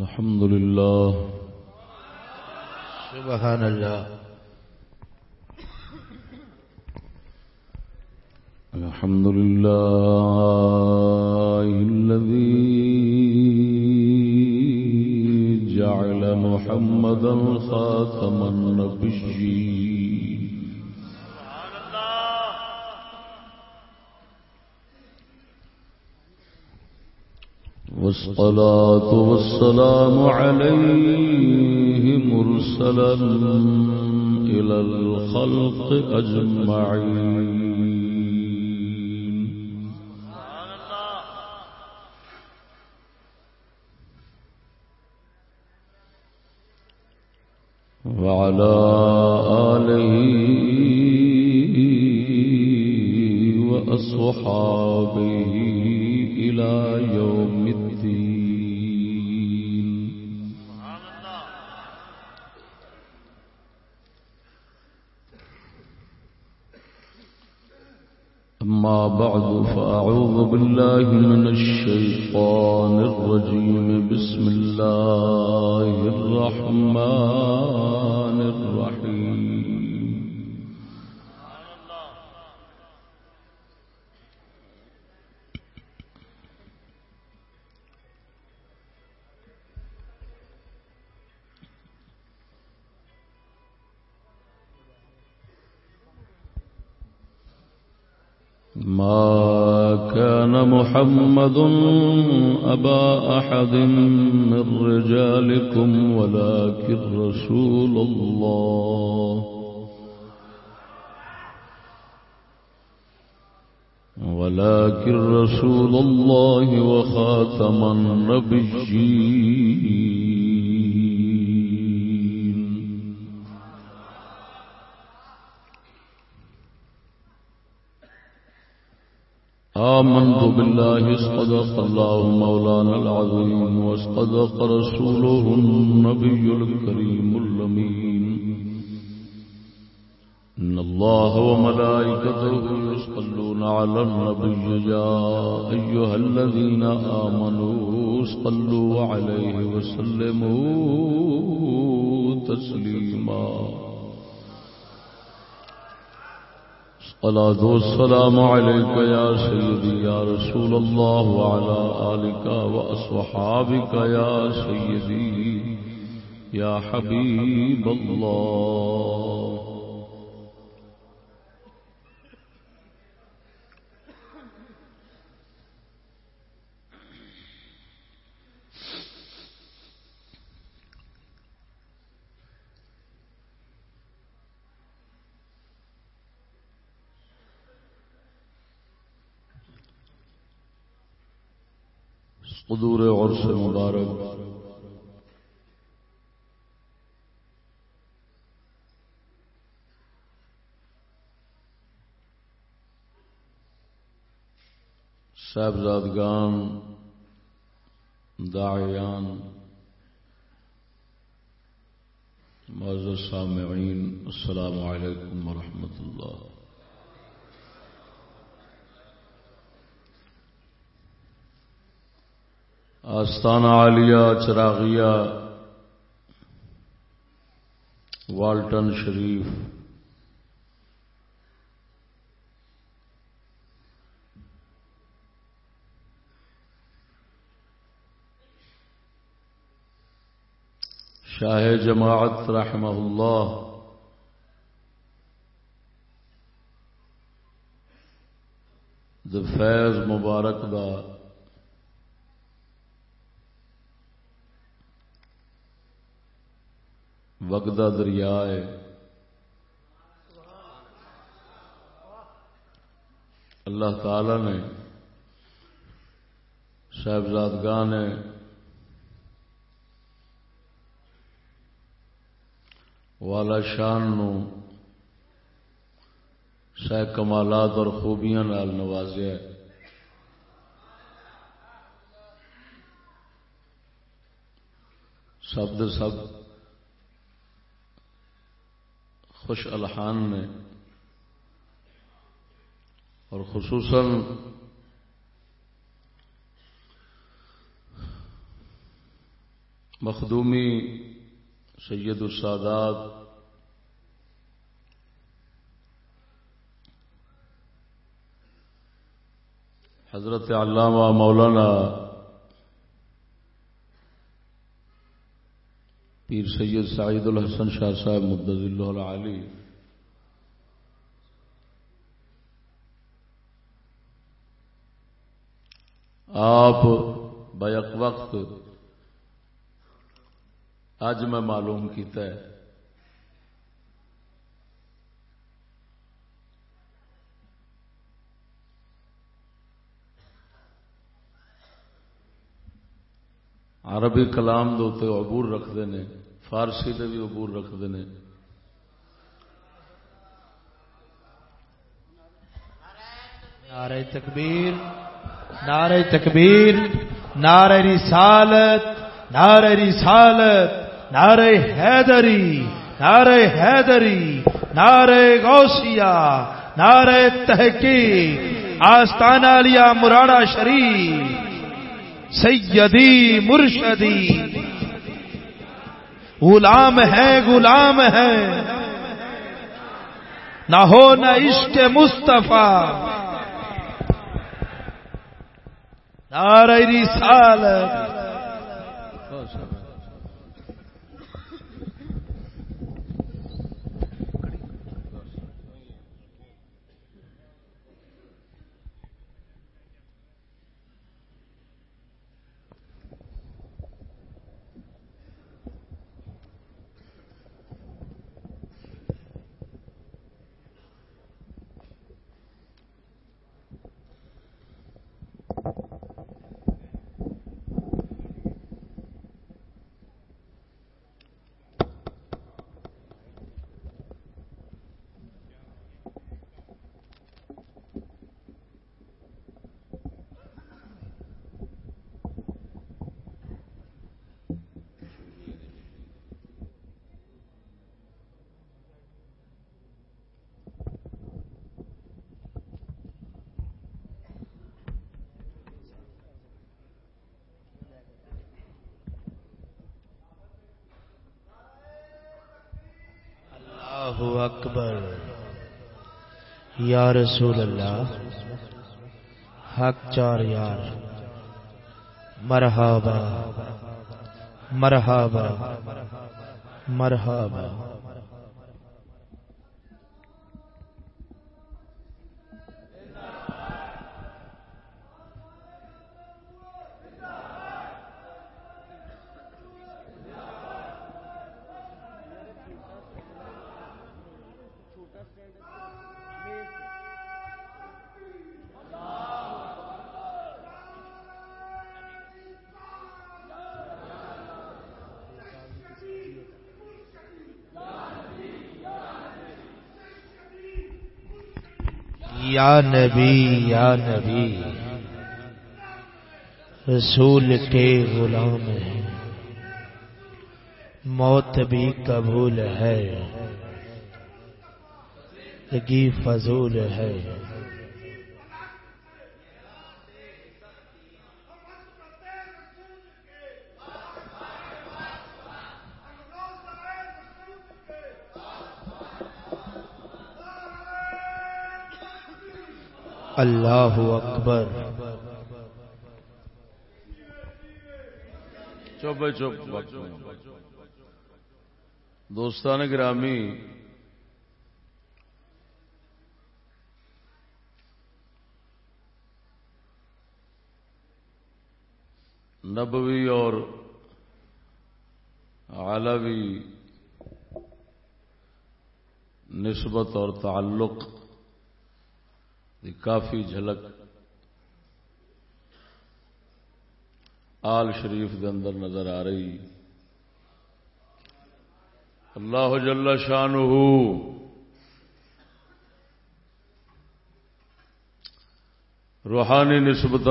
الحمد لله. سبحان الله. الحمد لله الذي جعل محمدا خاتم النبيين والصلاة والسلام عليه مرسلا إلى الخلق أجمعين. وعلى آله وأصحابه إلى يوم الدين. أما بعد فأعوذ بالله من الشيطان الرجيم. بسم الله الرحمن الرحيم. ما كان محمد أبا أحد من رجالكم ولكن رسول الله. ولكن رسول الله وخاتم النبيين. آمنت بالله اصطدق الله مولانا العظيم واصطدق رسوله النبي الكريم اللمين إن الله وملائكته يصلون على النبي يا أيها الذين آمنوا صلوا عليه وسلموا تسليما. الصلاة والسلام عليك يا سيدي يا رسول الله وعلى آلك وأصحابك يا سيدي يا حبيب الله. قدور عرس مبارک۔ صاحبزادگان داعیان معزز سامعین السلام علیکم ورحمۃ اللہ۔ آستانہ عالیہ چراغیہ والٹن شریف شاہ جماعت رحمہ اللہ د فیض مبارک دا وگدا دریا ہے۔ اللہ تعالی نے صاحبزادگاہ نے، والا شان نو سہ کمالات اور خوبیاں نال نوازیا ہے۔ سب سب خوش الحان نے اور خصوصاً مخدومی سید السادات حضرت علامہ مولانا پیر سید سعید الحسن شاہ صاحب مدض اللہ علی۔ آپ بیک وقت اج میں معلوم کیتا ہے۔ عربی کلام دے عبور رکھتے ہیں۔ فارسی دے بھی عبور رکھتے ہیں نعرہ تکبیر نعرہ تکبیر، نعرہ رسالت نعرہ رسالت، نعرہ حیدری نعرہ حیدری، نعرہ غوثیہ، نعرہ تحقیق، آستانہ لیا مراڑا شریف، سیدی مرشدی۔ غلام ہے غلام ہے۔ نہ ہو نہ عشق مصطفیٰ۔ نعرہ رسالت۔ یا رسول اللہ حق چار یار مرحبا مرحبا مرحبا۔ نبی یا نبی رسول کے غلام ہیں۔ موت بھی قبول ہے۔ لگی فضول ہے۔ اللہ اکبر۔ چپ چپ۔ دوستان گرامی نبوی اور عالوی نسبت اور تعلق کافی جھلک آل شریف دے اندر نظر آ رہی۔ اللہ جل شان روحانی نسبت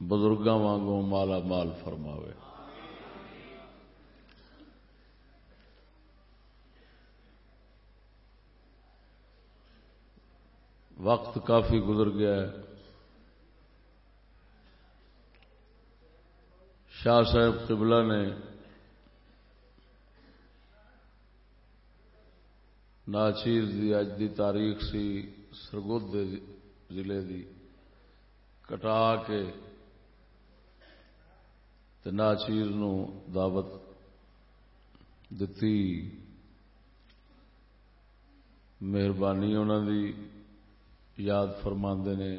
بزرگوں وانگوں مالا مال فرماوے۔ وقت کافی گزر گیا ہے۔ شاہ صاحب قبلہ نے ناچیر دی اج دی تاریخ سی سرگود ضلع دی کٹا کے ناچیر نو دعوت دتی۔ مہربانی انہوں دی۔ یاد فرما نے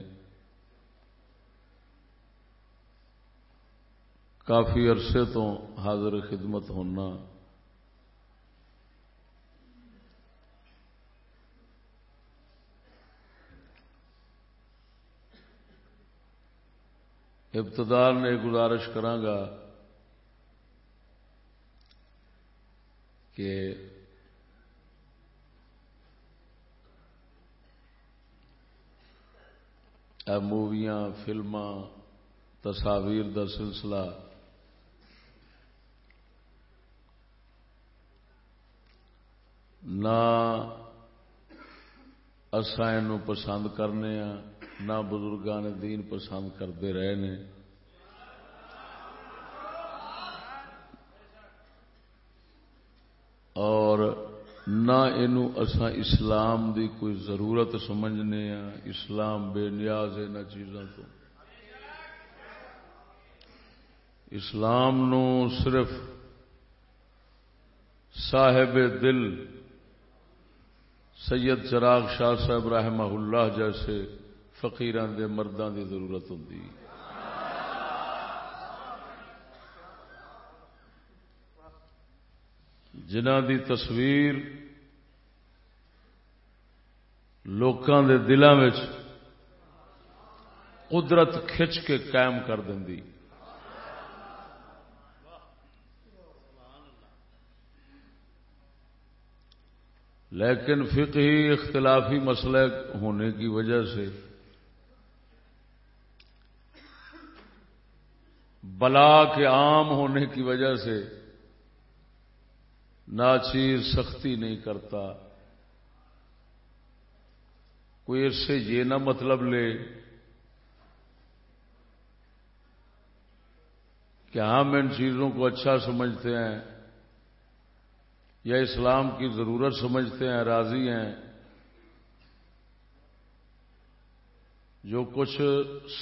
کافی عرصے تو حاضر خدمت ہونا ابتدار نے گزارش کرانگا کہ موویاں فلما تصاویر دا سلسلہ۔ نہ اسان پسند کرنے ہاں نہ بزرگان دین پسند کرتے رہے نے۔ اور نہ اسا اسلام دی کوئی ضرورت سمجھنے ہاں اسلام بے نیاز ہے نہ چیزوں تو۔ اسلام نو صرف صاحب دل، سید چراغ شاہ صاحب رحمہ اللہ جیسے فقیران دے مردان دی ضرورت ہوں جنہ دی تصویر لوکاں دے دلوں میں قدرت کھچ کے قائم کر دی لیکن فقہی اختلافی مسئلہ ہونے کی وجہ سے بلا کے عام ہونے کی وجہ سے ناچیر سختی نہیں کرتا۔ کوئی اس سے یہ نہ مطلب لے کہ ہم ان چیزوں کو اچھا سمجھتے ہیں یا اسلام کی ضرورت سمجھتے ہیں، راضی ہیں۔ جو کچھ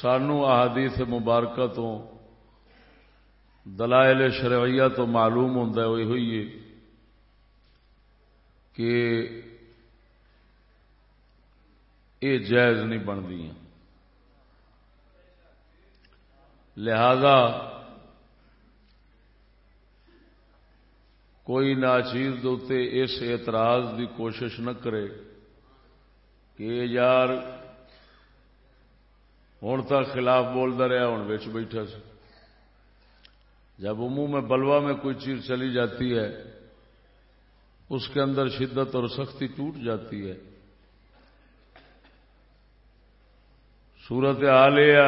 سانو احادیث مبارکہ تو دلائل شرعیہ تو معلوم ہوتا ہے ہوئی کہ یہ جائز نہیں بنتی لہذا کوئی ناچیز دوتے اس اعتراض دی کوشش نہ کرے کہ یار ہوں تک خلاف بولتا رہا ہوں بچ بیٹھا جب امو میں بلوا میں کوئی چیز چلی جاتی ہے اس کے اندر شدت اور سختی ٹوٹ جاتی ہے۔ سورت حال یہ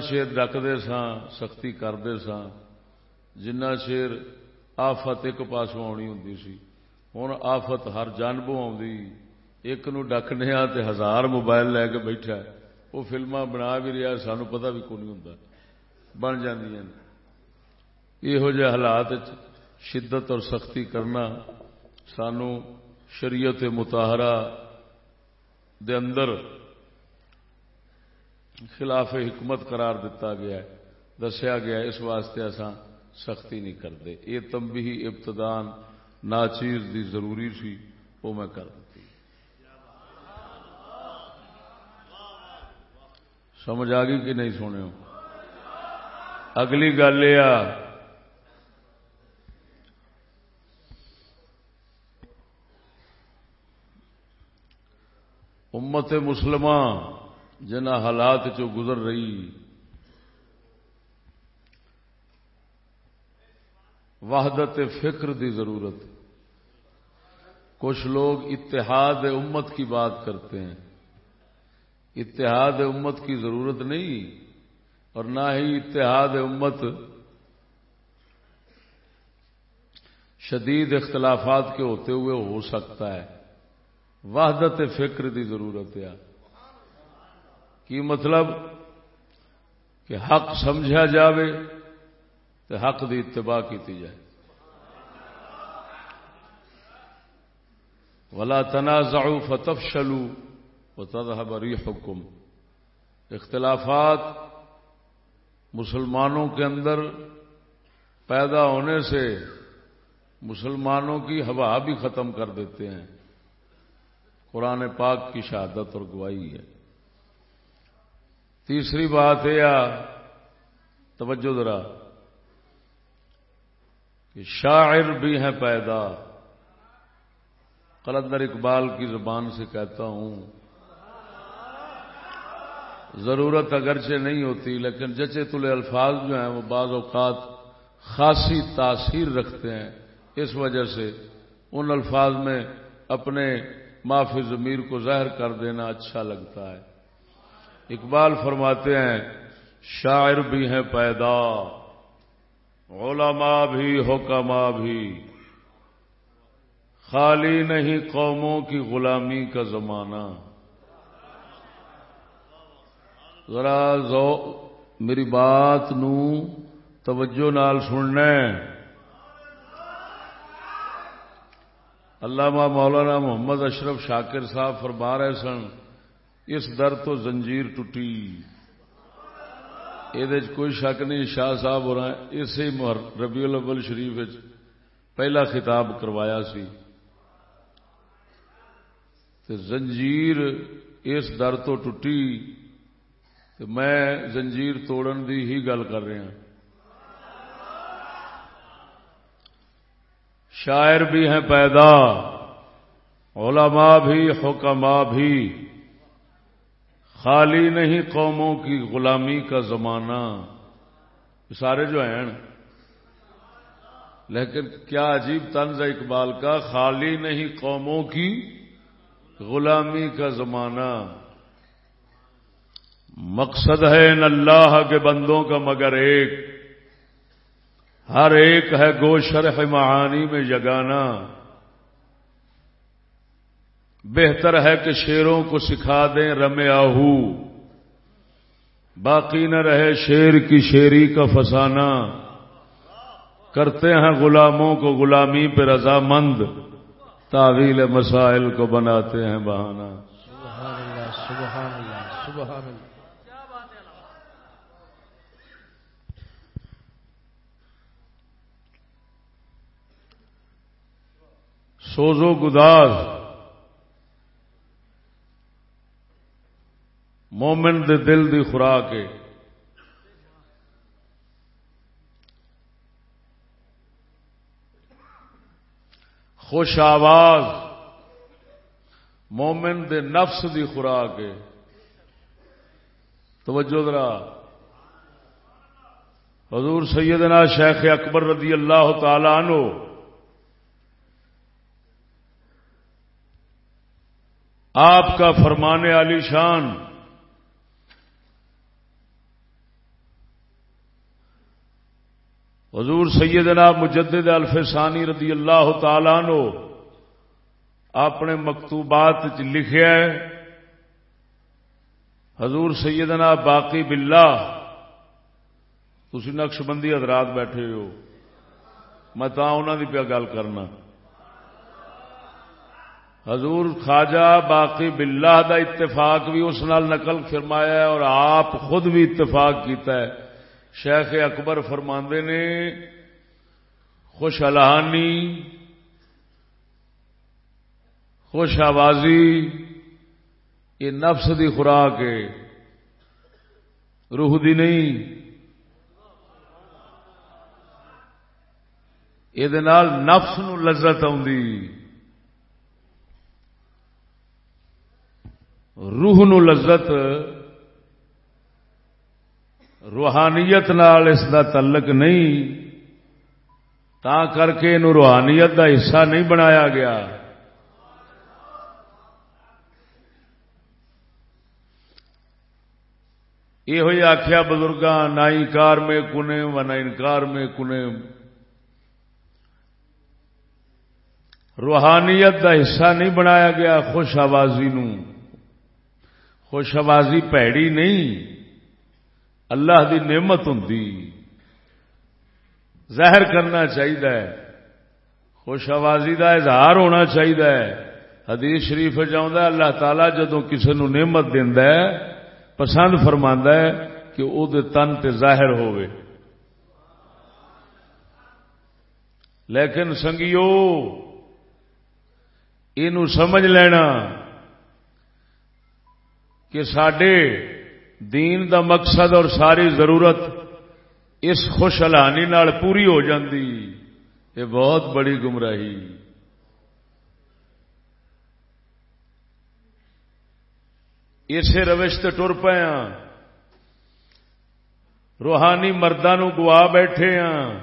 چیر ڈکتے سان سختی کرتے سان جنا چیر آفت ایک پاسوں آنی ہوں سی۔ ہوں آفت ہر جانبوں ایک نو ڈکنے تے ہزار موبائل لے کے بیٹھا وہ فلما بنا بھی رہا سانو پتہ بھی کون ہوں بن یہو جہ حالات شدت اور سختی کرنا سانو شریعت متحرہ دے اندر خلاف حکمت قرار دیتا گیا ہے، دسیا گیا اس واسطے اساں سختی نہیں کرتے یہ تمبی ابتدان ناچیز دی ضروری سی، وہ میں کر دیتی۔ سمجھ آ گئی کہ نہیں سونے اگلی گل یہ امت مسلمہ جنہ حالات چو گزر رہی۔ وحدت فکر دی ضرورت۔ کچھ لوگ اتحاد امت کی بات کرتے ہیں۔ اتحاد امت کی ضرورت نہیں، اور نہ ہی اتحاد امت شدید اختلافات کے ہوتے ہوئے ہو سکتا ہے۔ وحدت فکر دی ضرورت ہے۔ کی مطلب؟ کہ حق سمجھا جاوے تو حق دی اتباع کی جائے۔ ولا تنازعوا فتفشلوا وتذهب ريحكم۔ اختلافات مسلمانوں کے اندر پیدا ہونے سے مسلمانوں کی ہوا بھی ختم کر دیتے ہیں۔ قرآن پاک کی شہادت اور گواہی ہے۔ تیسری بات یہ توجہ ذرا، کہ شاعر بھی ہیں پیدا۔ قلندر اقبال کی زبان سے کہتا ہوں، ضرورت اگرچہ نہیں ہوتی، لیکن جچے تلے الفاظ جو ہیں، وہ بعض اوقات خاصی تاثیر رکھتے ہیں۔ اس وجہ سے ان الفاظ میں اپنے معافی ضمیر کو ظاہر کر دینا اچھا لگتا ہے۔ اقبال فرماتے ہیں، شاعر بھی ہیں پیدا، علماء بھی حکما بھی۔ خالی نہیں قوموں کی غلامی کا زمانہ۔ ذرا میری بات نو توجہ نال سننا علامہ مولانا محمد اشرف شاکر صاحب فرما رہے سن، اس در تو زنجیر ٹوٹی۔ یہ کوئی شک نہیں، شاہ صاحب ہو رہا ہے اسی ربیع الاول شریف پہلا خطاب کروایا سی۔ زنجیر اس در تو ٹوٹی۔ میں زنجیر توڑن دی ہی گل کر رہا شاعر بھی ہیں پیدا، علماء بھی حکما بھی۔ خالی نہیں قوموں کی غلامی کا زمانہ۔ سارے جو ہیں لیکن کیا عجیب طنز اقبال کا، خالی نہیں قوموں کی غلامی کا زمانہ۔ مقصد ہے ان اللہ کے بندوں کا مگر ایک۔ ہر ایک ہے گو شرح معانی میں جگانا بہتر ہے کہ شیروں کو سکھا دیں رم آہو۔ باقی نہ رہے شیر کی شیری کا فسانہ۔ کرتے ہیں غلاموں کو غلامی پہ رضامند۔ تعویل مسائل کو بناتے ہیں بہانا سوزو گداز۔ مومن دے دل دی خوراک خوش آواز۔ مومن دے نفس دی خوراک توجہ ذرا۔ حضور سیدنا شیخ اکبر رضی اللہ تعالی عنہ آپ کا فرمانے علی شان۔ حضور سیدنا مجدد الفسانی رضی اللہ تعالی نو اپنے مکتوبات لکھے حضور سیدنا باقی بلا تھی نقش بندی حضرات بیٹھے ہو۔ میں تا انہوں کی پیا گل کرنا۔ حضور خواجہ باقی بلا دا اتفاق بھی اس نال نقل فرمایا ہے اور آپ خود بھی اتفاق کیتا ہے۔ شیخ اکبر فرماندے نے خوش الحانی خوش آوازی یہ نفس دی خوراک ہے۔ روح دی نہیں۔ یہ نفس نو لذت آدھی روح نو لذت، روحانیت نال اس دا تعلق نہیں، تا کر کے روحانیت دا حصہ نہیں بنایا گیا۔ یہ آخیا بزرگ نہ انکار میں کنے و نہ انکار میں کنے۔ روحانیت دا حصہ نہیں بنایا گیا، خوش آوازی نو۔ خوش آوازی پیڑی نہیں۔ اللہ دی نعمت ہوں ظاہر کرنا چاہیے خوش آوازی کا اظہار ہونا چاہیے حدیث شریف چاہتا اللہ تعالی جدو کسی نو نعمت دینا ہے، پسند فرما ہے کہ وہ تن تے ظاہر ہوئے لیکن سنگیو یہ سمجھ لینا۔ کہ سڈے دین دا مقصد اور ساری ضرورت اس خوش الانی پوری ہو جاندی، یہ بہت بڑی گمراہی۔ اسے روش تے ٹر پے ہاں۔ روحانی مردوں گوا بیٹھے ہاں۔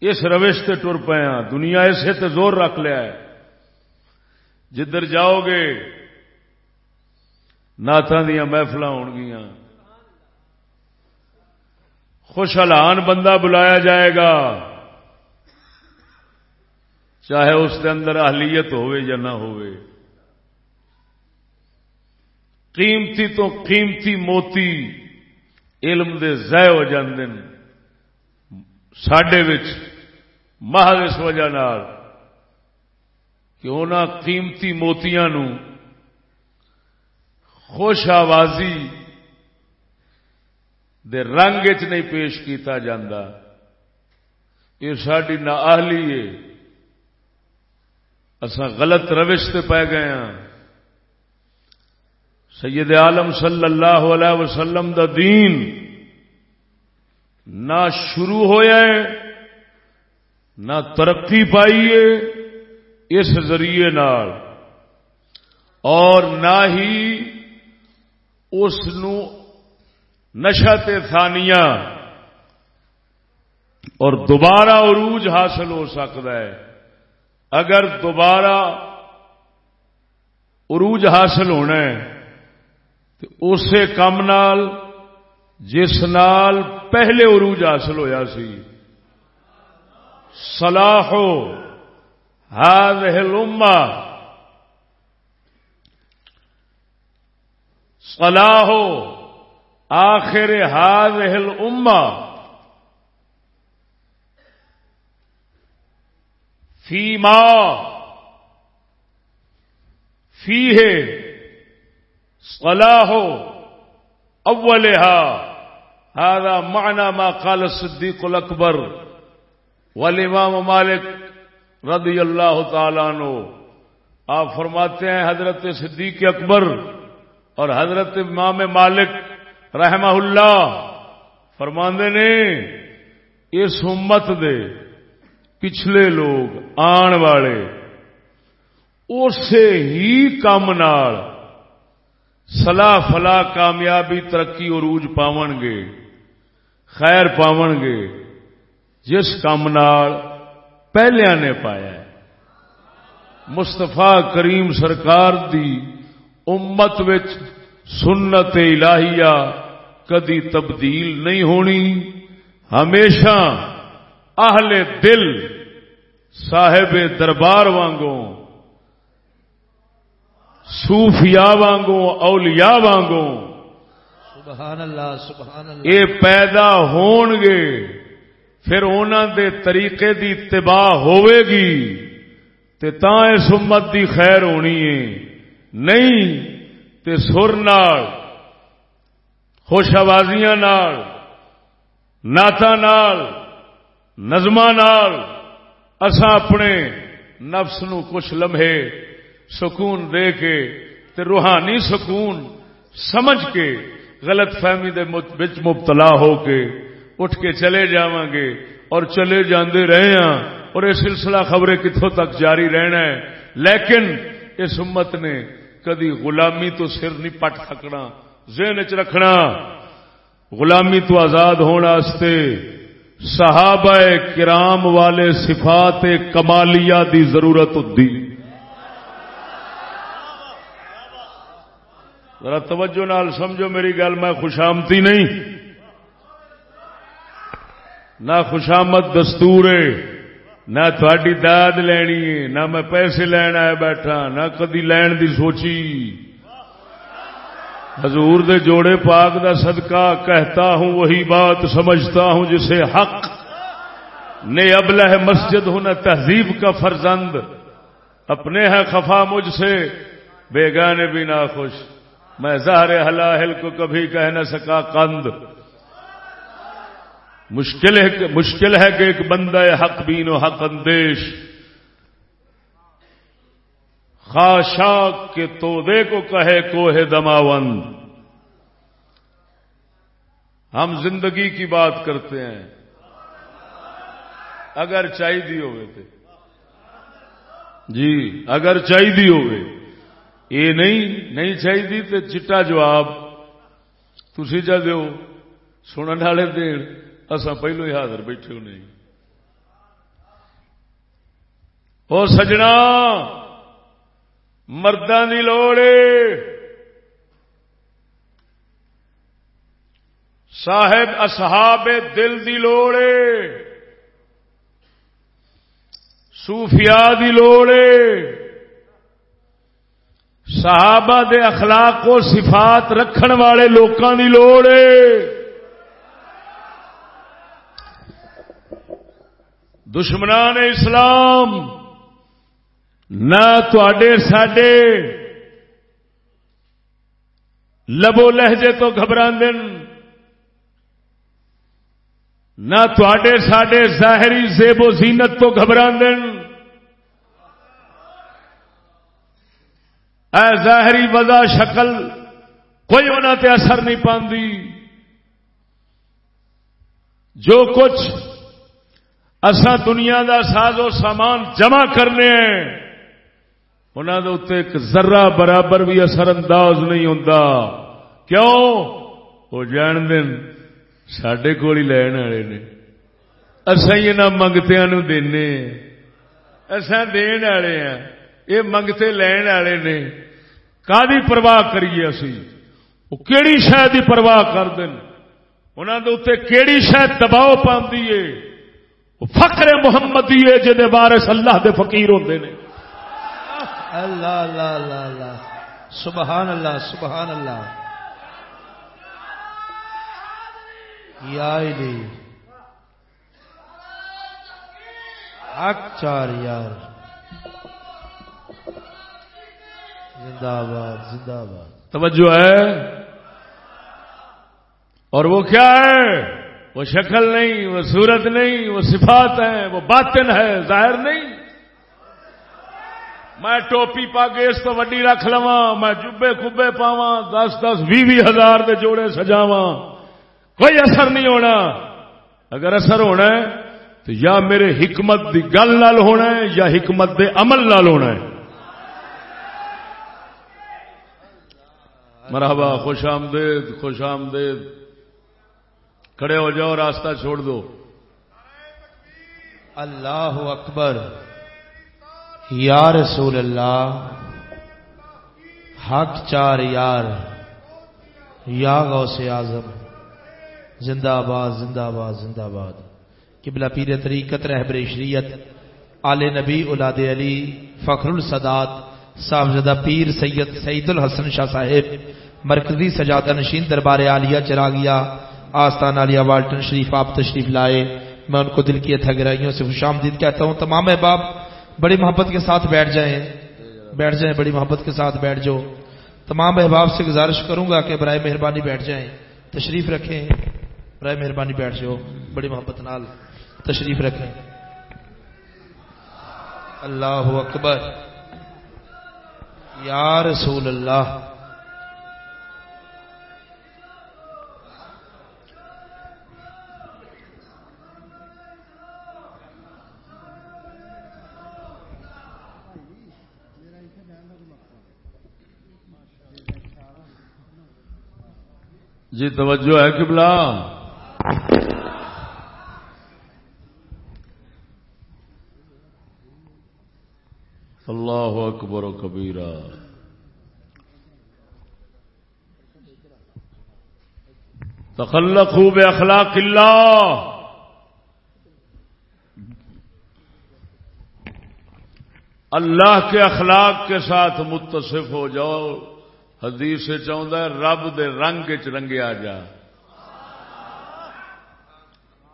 اس روش تے ٹر پے ہاں۔ دنیا اسے تے زور رکھ لیا ہے۔ جدھر جاؤ گے نعت دیا محفل ہو گیا خوشحالان بندہ بلایا جائے گا۔ چاہے اس کے اندر اہلیت ہوئے یا نہ ہوئے قیمتی تو قیمتی موتی علم دے ضائع ہو جاندے سڈے محض اس وجہ کہ انہوں قیمتی موتیاں نو خوش آوازی دے رنگ چ نہیں پیش کیتا جاندہ یہ ساری نہ آہلی ہے۔ اصا غلط روش سے پی گئے ہاں۔ سید عالم صلی اللہ علیہ وسلم دا دین نہ شروع ہوا نہ ترقی پائی ہے اس ذریعے نال۔ اور نہ ہی اس نشا تھانیاں اور دوبارہ عروج حاصل ہو سکتا ہے۔ اگر دوبارہ عروج حاصل ہونا ہے، تو اسی کام نال، جس نال پہلے عروج حاصل ہویا سی۔ صلاحو هذه الامه صلاح آخر هذه الامه فيما فيه صلاح اولها هذا معنى ما قال الصديق الاكبر والامام مالك رضی اللہ تعالیٰ نو آپ فرماتے ہیں حضرت صدیق اکبر اور حضرت امام مالک رحمہ اللہ فرماندے نے، اس امت دے پچھلے لوگ آن والے اسی ہی کام سلا فلا کامیابی، ترقی عروج پاون گے، خیر پاون گے، جس کام پہلے نے پایا مستفا کریم سرکار دی امت وچ سنت الہیہ کدی تبدیل نہیں ہونی۔ ہمیشہ اہل دل صاحب دربار وانگوں صوفیاء وانگوں اولیاء وانگوں سبحان اللہ سبحان اللہ اے پیدا ہون گے پھر انہوں دے طریقے دی اتباع ہوئے گی تے تا اس امت دی خیر ہونی ہے۔ نہیں تے سر نال، خوش آوازیاں نال ناتا نال نال اپنے نفس نو کچھ لمحے سکون دے کے تے روحانی سکون سمجھ کے غلط فہمی دے مبتلا ہو کے اٹھ کے چلے گے اور چلے جاندے رہے ہیں اور یہ سلسلہ خبریں کتوں تک جاری رہنا ہے؟ لیکن اس امت نے کدی غلامی تو سر نہیں پٹ سکنا، ذہن چ رکھنا۔ غلامی تو آزاد ہونے صحابہ کرام والے صفات کمالیا دی ضرورت ہوتی۔ ذرا توجہ نال سمجھو میری گل، میں خوشامتی نہیں۔ نہ خوشامد دستور نہ تھوڑی داد لینی ہے، نہ میں پیسے لین آیا بیٹھا، نہ کدی لین دی سوچی۔ حضور دے جوڑے پاک دا صدقہ کہتا ہوں، وہی بات سمجھتا ہوں جسے حق۔ نے ابلہ مسجد ہونا تہذیب کا فرزند۔ اپنے ہے خفا مجھ سے بیگانے بھی نہ خوش میں زہر حلاحل کو کبھی کہہ نہ سکا قند۔ مشکل ہے مشکل ہے کہ ایک بندہ حق بین و حق اندیش خاشاک کے تودے کو کہے کوہ دماوند ہم زندگی کی بات کرتے ہیں۔ اگر چاہیے ہوئے تھے جی اگر چاہیے ہوئے۔ یہ نہیں نہیں چاہیے تو چٹا جواب۔ تھی جا دو سننے والے دین۔ اصا پہلو ہی حاضر بیٹھے ہو نہیں وہ سجنا مردوں کی لوڑ صاحب اصحاب دل دی لوڑ صوفیاء دی لوڑ صحابہ دے اخلاق و صفات رکھن والے لوکاں دی لوڑ دشمنان اسلام، نہ ساڈے لبو لہجے تو گھبرا نہ ساڈے ظاہری زیب و زینت تو گھبرا اے ظاہری وزا شکل، کوئی انہوں تے اثر نہیں پاندی۔ جو کچھ اسا دنیا دا ساز و سامان جمع کرنے ہیں۔ انہوں نے اتنے ایک ذرہ برابر بھی اثر انداز نہیں ہوتا کیوں؟ وہ جان دین سڈے کول ہی لین والے نے۔ اصا ہی یہاں منگتیا دینے۔ اصا دن والے ہیں۔ یہ منگتے لین والے نے۔ کا پرواہ کریے اسی؟ وہ کہڑی شاید کی پرواہ کر دیں انہوں نے اتنے کہڑی شاید دباؤ پاندی ہے؟ فخر محمدی ہے جہد وارث اللہ دے فقیر ہوتے ہیں اللہ اللہ اللہ اللہ۔ سبحان اللہ سبحان اللہ۔ یا حق چار یار۔ زندہ باد زندہ باد توجہ ہے۔ اور وہ کیا ہے؟ وہ شکل نہیں، وہ صورت نہیں، وہ صفات ہے وہ باطن ہے، ظاہر نہیں۔ میں ٹوپی پا کے اس تو وڈی رکھ لوا میں جبے کبے پاوا دس دس بھی بھی ہزار دے جوڑے سجاوا کوئی اثر نہیں ہونا۔ اگر اثر ہونا ہے تو یا میرے حکمت دی گل نال ہونا ہے یا حکمت دے عمل نال ہونا ہے۔ مرحبا، خوش آمدید خوش آمدید۔ کھڑے ہو جاؤ، راستہ چھوڑ دو۔ اللہ اکبر۔ یا رسول اللہ، حق چار یار۔ یا غوث اعظم۔ زندہ آباد زندہ آباد زندہ آباد قبلہ پیر طریقت رہبر شریعت، آل نبی اولاد علی فخر الصدات صاحبزدہ پیر سید سعید الحسن شاہ صاحب، مرکزی سجادہ نشین دربار عالیہ چرا گیا۔ آستان علیہ والٹن شریف آپ تشریف لائے۔ میں ان کو دل کی گہرائیوں سے خوش آمدید کہتا ہوں، تمام احباب، بڑی محبت کے ساتھ بیٹھ جائیں۔ بیٹھ جائیں، بڑی محبت کے ساتھ بیٹھ جاؤ۔ تمام احباب سے گزارش کروں گا کہ برائے مہربانی بیٹھ جائیں۔ تشریف رکھیں، برائے مہربانی بیٹھ جاؤ۔ بڑی محبت نال تشریف رکھیں۔ اللہ اکبر۔ یا رسول اللہ۔ جی توجہ ہے کبلا اللہ اکبر و کبیرہ۔ تخلقوا باخلاق اللہ۔ اللہ کے اخلاق کے ساتھ متصف ہو جاؤ۔ حدیث چاہتا ہے رب دے رنگ چ رنگیا جا۔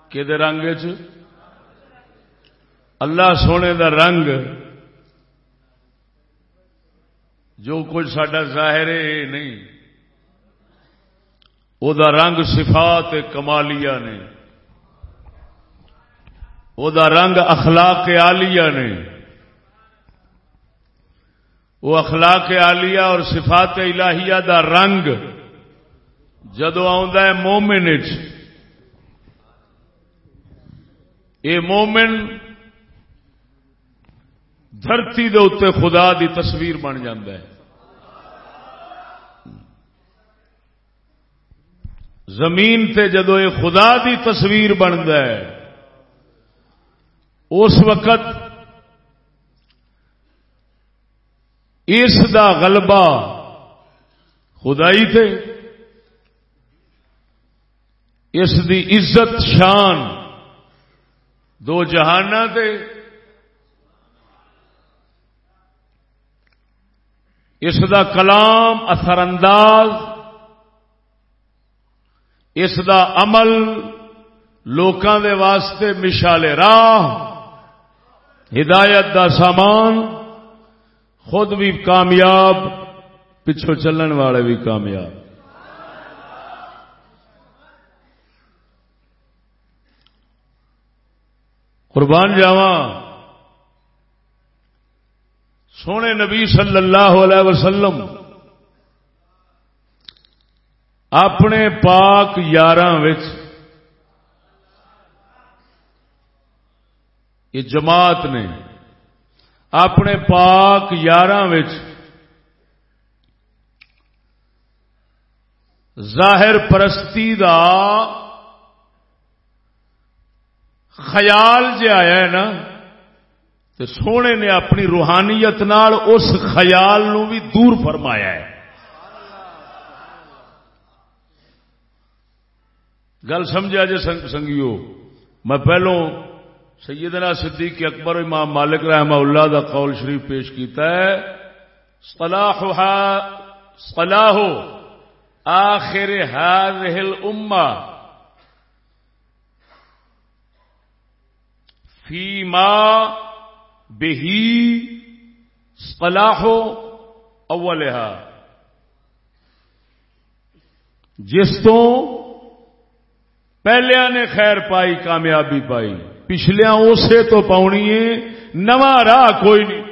کہ رنگ چ اللہ سونے دا رنگ۔ جو کچھ سڈا ظاہر ہے نہیں۔ وہ دا رنگ صفات کمالیا نے۔ وہ دا رنگ اخلاق آلیا نے۔ وہ اخلاق آلیا اور صفات الہیہ دا رنگ جدو ہے مومن یہ مومن دھرتی دے اتنے خدا دی تصویر بن ہے۔ زمین تے جدو یہ خدا دی تصویر بنتا ہے، اس وقت اس دا غلبہ خدائی تے، اس دی عزت شان دو جہانہ تے، اس دا کلام اثر انداز اس دا عمل لوکاں دے واسطے مشال راہ، ہدایت دا سامان خود بھی کامیاب، پچھو چلن والے بھی کامیاب۔ قربان جاواں۔ سونے نبی صلی اللہ علیہ وسلم اپنے پاک یار یہ جماعت نے اپنے پاک یار ظاہر پرستی دا خیال جہ آیا ہے نا تو سونے نے اپنی روحانیت نال اس خیال نو بھی دور فرمایا ہے۔ گل سمجھا جی سنگیو، میں پہلو سیدنا صدیق اکبر امام مالک رحمہ اللہ دا قول شریف پیش کیتا ہے صلاح صلاح آخر هذه الامه فيما بہی صلاحو اولہا۔ جس تو پہلے نے خیر پائی، کامیابی پائی۔ پچھلیا اسے تو پاؤنی ہے نواں راہ کوئی نہیں۔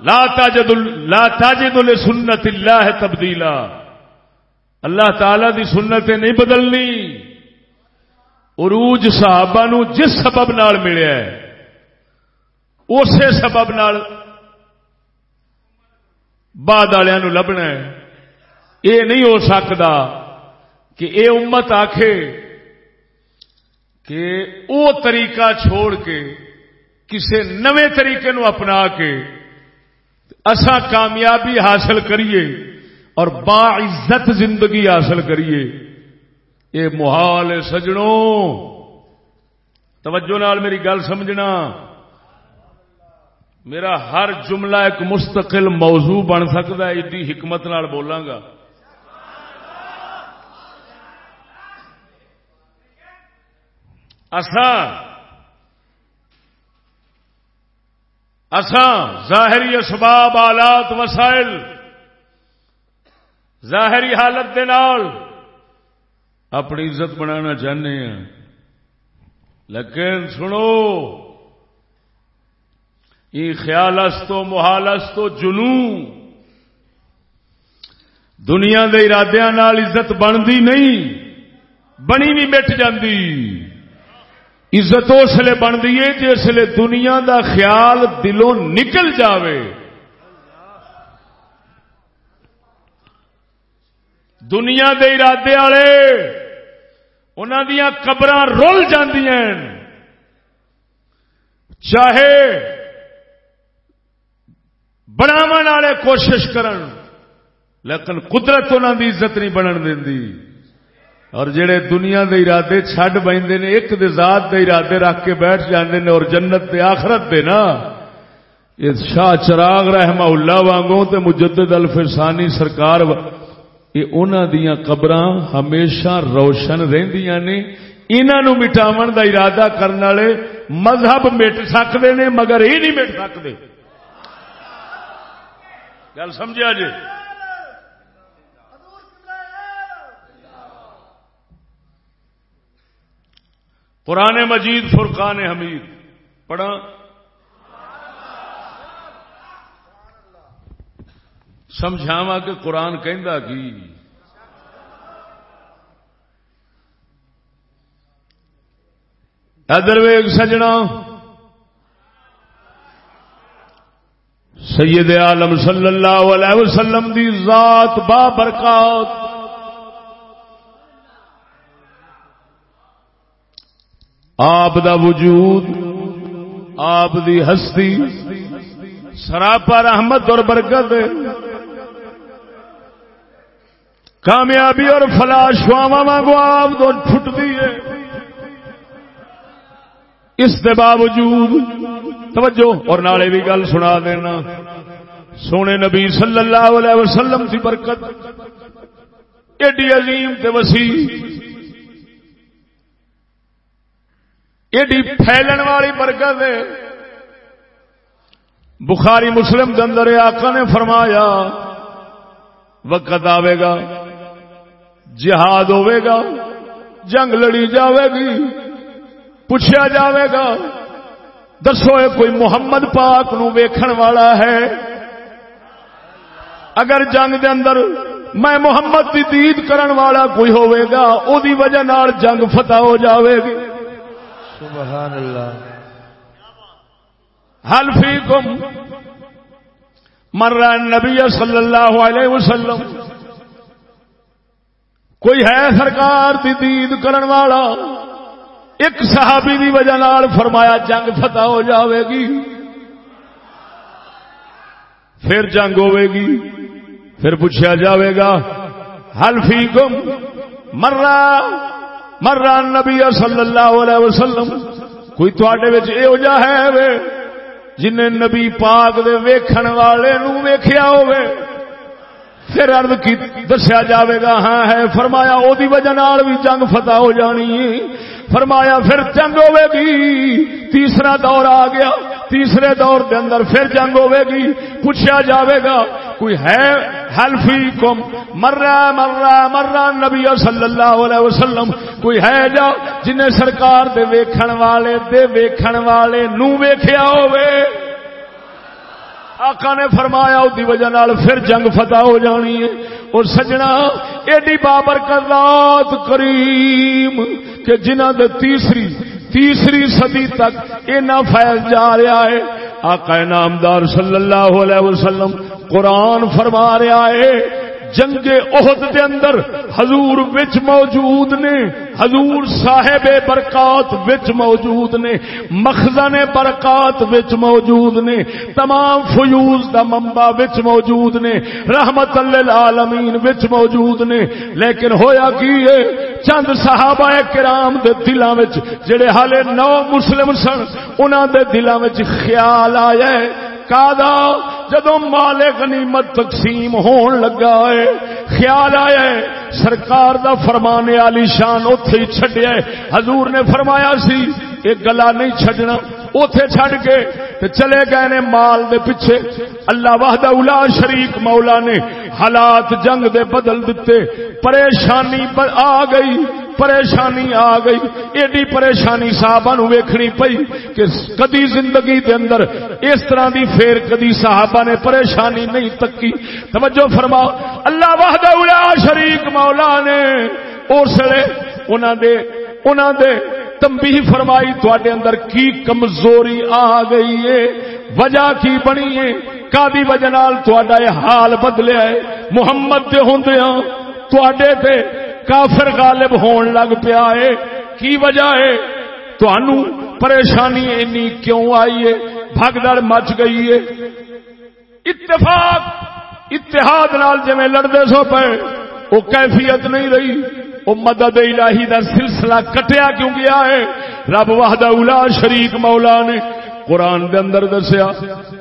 لا تاجد لا تاجد سنت اللہ ہے تبدیلا۔ اللہ تعالی دی سنتیں نہیں بدلنی۔ عروج صحابہ نو جس سبب نال ملیا ہے، اسی سبب نال بعد والوں لبنا یہ نہیں ہو سکتا کہ اے امت آکھے کہ او طریقہ چھوڑ کے، کسے نوے طریقے نو اپنا کے اسا کامیابی حاصل کریے اور باعزت زندگی حاصل کریے۔ یہ محال سجڑوں توجہ نال میری گل سمجھنا۔ میرا ہر جملہ ایک مستقل موضوع بن سکتا ہے، ایڈی حکمت نال بولاں گا۔ ظاہری اسباب، آلات، وسائل، ظاہری حالت دے نال اپنی عزت بنانا چاہنے ہیں۔ لیکن سنو یہ خیال تو محال تو جنو دنیا کے ارادے نال عزت بنتی نہیں، بنی بھی مٹ جاتی عزت اس لیے بنتی ہے جس لیے دنیا دا خیال دلوں نکل جاوے۔ دنیا دے ارادے والے انہوں قبر رول چاہے بناو والے کوشش کرن، لیکن قدرت انہوں دی عزت نہیں بنن دی اور جڑے دنیا دے ارادے چھڈ نے، ایک دے ذات دے ارادے رکھ کے بیٹھ جاندے نے اور جنت دے آخرت دے نا۔ شاہ چراغ رحمہ اللہ وانگوں تے مجدد الفسانی سرکار یہ انہوں دیا قبر ہمیشہ روشن رہندیاں نے۔ انہوں مٹاو دا ارادہ کرنے والے مذہب مٹ سکتے ہیں مگر یہ نہیں مٹ سکتے گل سمجھا جی؟ پرانے مجید، فرقان حمید۔ پڑھا سمجھاوا کہ قرآن کہ ادر ویگ سجنا۔ سید عالم صلی اللہ علیہ وسلم دی ذات با برکات۔ آپ دا وجود، آپ دی ہستی، سراپا رحمت اور برکت کامیابی اور فلاش وانگو آپ تو چھٹتی ہے۔ اس کے باوجود، توجہ، اور نالے بھی گل سنا دینا۔ سونے نبی صلی اللہ علیہ وسلم کی برکت۔ ایڈی عظیم تے وسیع ایڈی پھیلن والی برکت ہے۔ بخاری مسلم کے اندر آقا نے فرمایا، وقت آئے گا، جہاد ہوے گا، جنگ لڑی جاوے گی، پوچھا جاوے گا، دسو کوئی محمد پاک نو ویکھن والا ہے؟ اگر جنگ دے اندر میں محمد کی دید کرن والا کوئی ہوئے گا، او دی وجہ نال جنگ فتح ہو جاوے گی۔ سبحان اللہ۔ حل فیکم مر نبی صلی اللہ علیہ وسلم؟ کوئی ہے سرکار دی دید کرن والا؟ ایک صحابی دی وجہ نال فرمایا جنگ فتح ہو جاوے گی۔ پھر جنگ ہوے گی۔ پھر پوچھا جاوے گا حل فیکم مرا مرا نبی صلی اللہ علیہ وسلم۔ کوئی تھوڑے یہ ہے جن نبی پاک دے ویکھن والے نو ویکھیا ہوئے پھر ارد کی دسیا جاوے گا ہاں ہے، فرمایا او دی وجہ نال بھی جنگ فتح ہو جانی۔ فرمایا پھر جنگ ہوے گی، تیسرا دور آ گیا۔ تیسرے دور دے اندر پھر جنگ ہوے گی۔ پوچھا جاوے گا، کوئی ہے حلفی کم مر رہا مر نبی صلی اللہ علیہ وسلم۔ کوئی ہے جا جنہیں سرکار دے ویکھن والے، دے ویکھن والے نو ویکھیا ہوئے آقا نے فرمایا دی وجہ نال پھر جنگ فتح ہو جانی ہے۔ اور سجنا، ایڈی بابر ذات کریم کہ جنہ دے تیسری تیسری صدی تک اینا فیض جا رہا ہے۔ آقا نامدار صلی اللہ علیہ وسلم قرآن فرما رہا ہے۔ جنگ عہد دے اندر حضور وچ موجود نے، حضور صاحب برکات وچ موجود نے، مخزن برکات وچ موجود نے، تمام فیوز دا منبع وچ موجود نے، رحمت للعالمین وچ موجود نے۔ لیکن ہویا کی ہے؟ چند صحابہ کرام دے دلاں وچ، جڑے حالے نو مسلم سن، انہاں دے دلاں وچ خیال آیا ہے، کادا جدو مال غنیمت تقسیم ہون لگا ہے، خیال آیا ہے، سرکار دا فرمانے علی شان اتے ہی چڈیا حضور نے فرمایا سی ایک گلا نہیں چڈنا اتے چڈ کے تے چلے گئے نے مال دے پیچھے۔ اللہ واہد الا شریک مولا نے حالات جنگ دے بدل دیتے۔ پریشانی پر آ گئی۔ پریشانی آ گئی۔ ایڈی پریشانی صحابہ نو ویکھنی پئی کہ کدی زندگی دے اندر اس طرح دی پھر کدی صحابہ نے پریشانی نہیں تکی۔ توجہ فرما۔ اللہ وحدہ الا شریک مولا نے اس لیے انہاں دے انہاں دے تنبیہ فرمائی تواڈے اندر کی کمزوری آ گئی ہے۔ وجہ کی بنی ہے؟ کادی وجہ نال تواڈا یہ حال بدلیا ہے؟ محمد دے ہوندیاں تواڈے تے کافر غالب ہون لگ پیا ہے۔ کی وجہ ہے؟ تو پریشانی اینی کیوں آئی ہے؟ بھگدڑ مچ گئی ہے۔ اتفاق، اتحاد نال جی لڑتے سو پے وہ کیفیت نہیں رہی۔ وہ مدد الہی دا سلسلہ کٹیا کیوں گیا ہے؟ رب وحدہ اولا شریک مولا نے قرآن دے اندر دسیا۔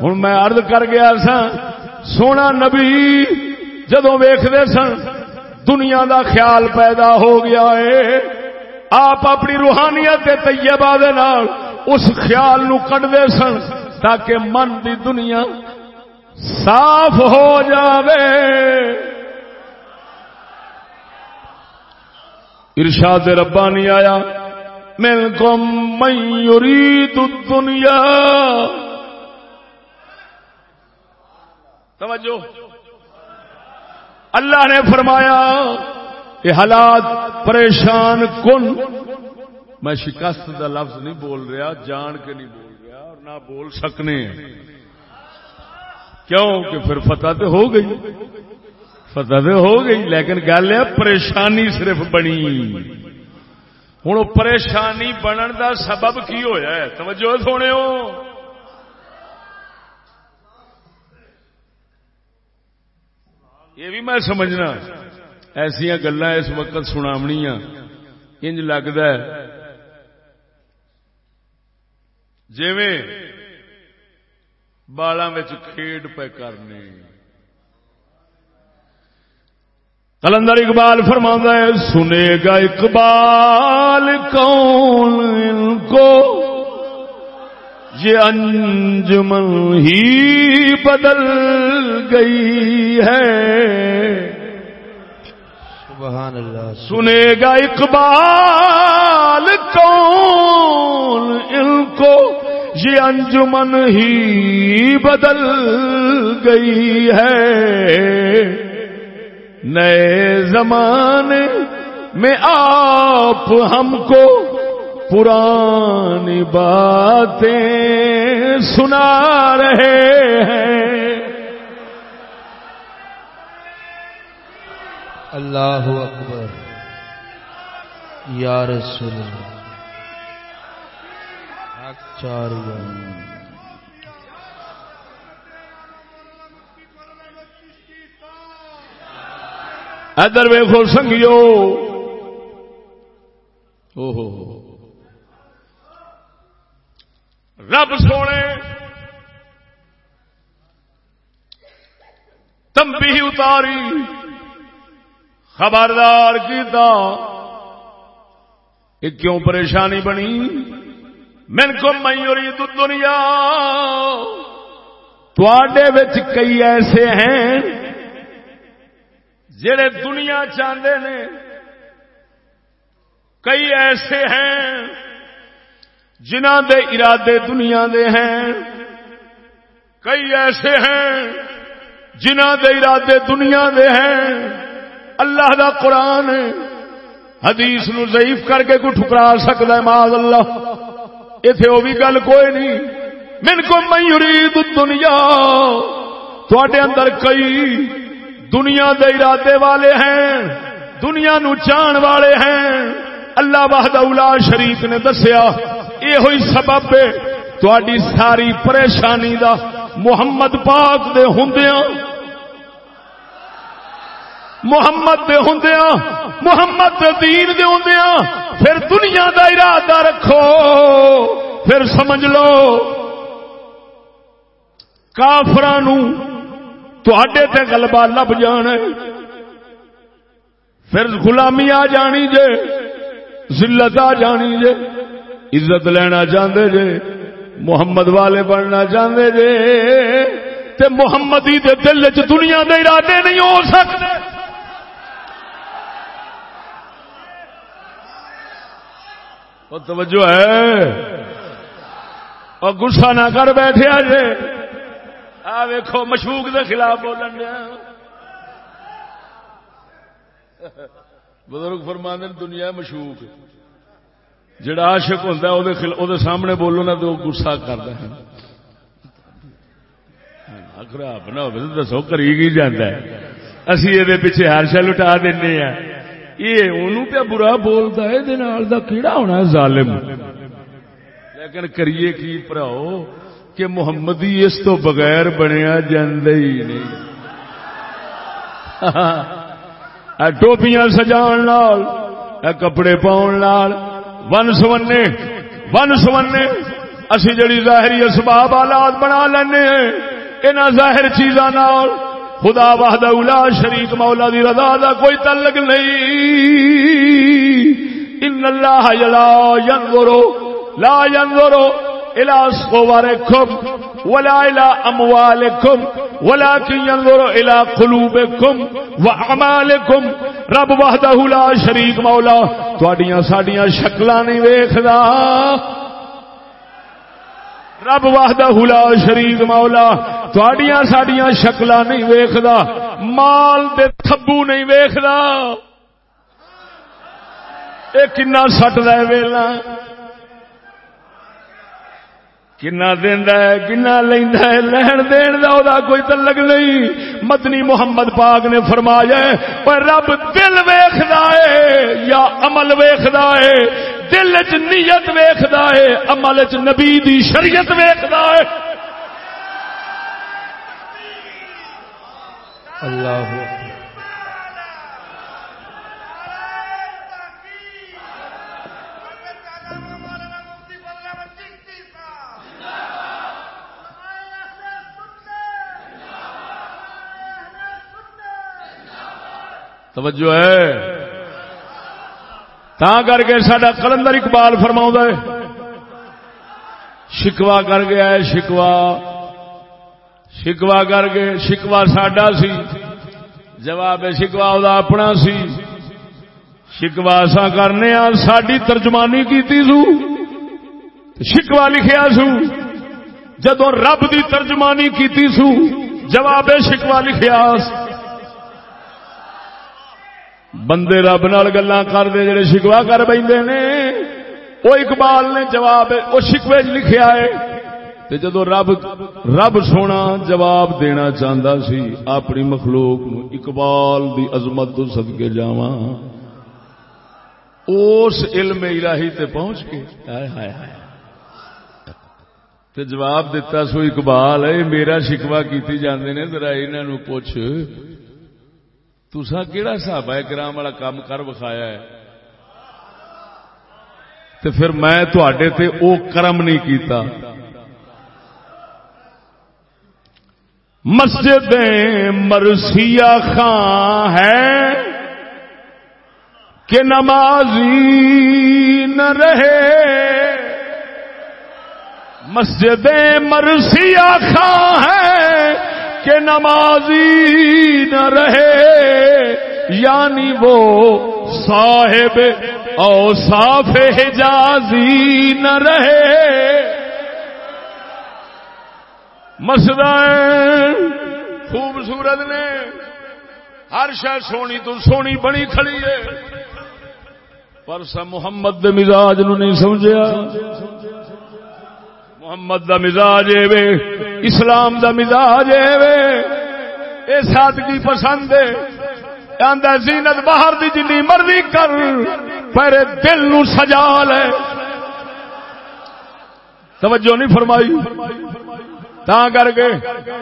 ہوں میں عرض کر گیا سا سونا نبی جدو ویختے سن دنیا دا خیال پیدا ہو گیا ہے۔ آپ اپنی روحانیت طیبہ دے نال اس خیال نو کٹتے سن تاکہ من دی دنیا صاف ہو جاوے۔ ارشاد ربانی آیا من کم من یرید الدنیا۔ توجہ۔ اللہ نے فرمایا یہ حالات پریشان کن۔ میں شکست دا لفظ نہیں بول رہا، جان کے نہیں بول رہا اور نہ بول سکنے۔ کیوں؟ کہ پھر فتح تو ہو گئی۔ فتح تو ہو گئی، لیکن گل ہے پریشانی صرف بنی۔ ہوں پریشانی بنن دا سبب کی ہویا ہے؟ توجہ سونے ہو یہ بھی میں سمجھنا۔ ایسا گلا اس وقت سناونی انج لگتا ہے۔ جیویں بالاں کھیڈ پہ کرنے۔ کلندر اقبال فرما ہے، سنے گا اقبال کون ان کو؟ یہ انجمن ہی بدل گئی ہے۔ سبحان اللہ سنے گا اقبال کون ان کو۔ یہ انجمن ہی بدل گئی ہے۔ نئے زمانے میں آپ ہم کو پرانی باتیں سنا رہے ہیں۔ اللہ اکبر۔ یا رسول اللہ۔ چار ادر ویخو سنگیو۔ ہو۔ رب سونے تمبی اتاری خبردار کیتا یہ کیوں پریشانی بنی؟ من کو میوری دنیا تے کئی ایسے ہیں جڑے دنیا چاہتے نے، کئی ایسے ہیں جنہ دے ارادے دنیا دے ہیں، کئی ایسے ہیں جنہ دے ارادے دنیا دے ہیں۔ اللہ دا قرآن حدیث نو ضعیف کر کے کوئی ٹھکرا سکتا ہے ماض اللہ۔ اتے وہ بھی گل کوئی نہیں۔ من کو میوری دنیا تھوڑے اندر کئی دنیا دے ارادے والے ہیں، دنیا نو چان والے ہیں۔ اللہ وحد اولا شریف نے دسیا۔ یہ ہوئی سبب تھوڑی ساری پریشانی دا محمد پاک دے ہندیاں۔ محمد دے ہندیاں، محمد دے دین دے ہندیاں۔ پھر دنیا دا ارادہ رکھو، پھر سمجھ لو۔ کافرانوں تے گلبا لب جان پھر غلامی آ جانی جے، ذلت آ جانی جے۔ عزت لینا چاہتے جے، محمد والے بننا چاہتے جے، تے محمدی دے دل چ دنیا دے ارادے نہیں ہو سکتے۔ توجہ ہے۔ اور گسا نہ کر بیٹھے جے ویکو مشوق کے خلاف بولن دیا بزرگ فرمان دنیا مشوق جڑا عاشق ہوتا ہے وہ سامنے بولو نا تو گسا کرتا ہے۔ خراب نہ ہو دسو کری کی جانا ہے۔ اسی یہ پیچھے ہر شا لٹا دینا یہ انہوں پہ برا بولتا ہے یہ کیڑا ہونا ظالم۔ لیکن کریے کی پراؤ کہ محمدی اس تو بغیر بنیا جاندے ہی نہیں۔ ٹوپیاں سجان کپڑے پاؤن ون سونے ون سونے، اسی جڑی ظاہری اسباب آلات بنا لینے انہاں ظاہر چیزاں نال خدا وحدہ اولا شریک مولا دی رضا دا کوئی تعلق نہیں۔ ان اللہ یلا ینظرو، لا ینظرو الى صوركم ولا الى اموالكم، ولكن ينظر الى قلوبكم واعمالكم رب وحدہ لا شریک مولا تواڈیاں ساڈیاں شکلاں نہیں ویکھدا. رب وحدہ لا شریک مولا تواڈیاں ساڈیاں شکلاں نہیں ویکھدا. مال دے تھبو نہیں ویکھدا. اے کنا سٹ دے ویلا. کنا دینا ہے کنا لینا ہے لین دین دا دا کوئی تعلق نہیں۔ مدنی محمد پاک نے فرمایا ہے، پر رب دل ویخدا ہے یا عمل ویخدا ہے؟ دل چ نیت ویخدا ہے، عمل چ نبی دی شریعت ویخدا ہے۔ اللہ اکبر۔ توجہ ہے۔ تا کر کے سڈا کلندر اقبال فرما ہے۔ شکوا کر گیا ہے شکوا شکوا کر کے شکوا ساڈا سی۔ جواب شکوا اپنا سی۔ شکوا سا کرنے ساری ترجمانی کی سو۔ شکوا لکھیا سو۔ جدو رب دی ترجمانی کی سو، جواب شکوا لکھیا۔ بندے رب نال گلا کرتے جڑے شکوا کر بہتے نے۔ وہ اقبال نے جواب وہ شکوے چ لکھیا ہے۔ تے جدو رب رب سونا جواب دینا چاہتا سی، اپنی مخلوق نو اقبال دی عظمت تو سدکے جا اس علم الہی تے پہنچ کے۔ آئے ہائے ہائے۔ تے جواب دیتا سو اقبال ہے میرا شکوا کیتی جاندے نے، ذرا انہوں پوچھ۔ تسا کہڑا صحابہ کرام والا کام کر بکھایا ہے؟ تو پھر میں تے او کرم نہیں کیتا۔ مسجد مرسیا خان ہے کہ نمازی نہ رہے۔ مسجد مرسیا خان ہے کہ نمازی نہ رہے یعنی وہ صاحب او صاف حجازی نہ رہے۔ مسد خوبصورت نے، ہر شہ سونی تو سونی بنی کھڑی ہے، پر سا محمد دے مزاج نو نہیں سمجھا محمد دا مزاج وے اسلام دا مزاج وے اے سادگی پسند ہے۔ آندا زینت باہر دی جنی مرضی کر پر دل نو سجا لے۔ توجہ نہیں فرمائی۔ تا کر کے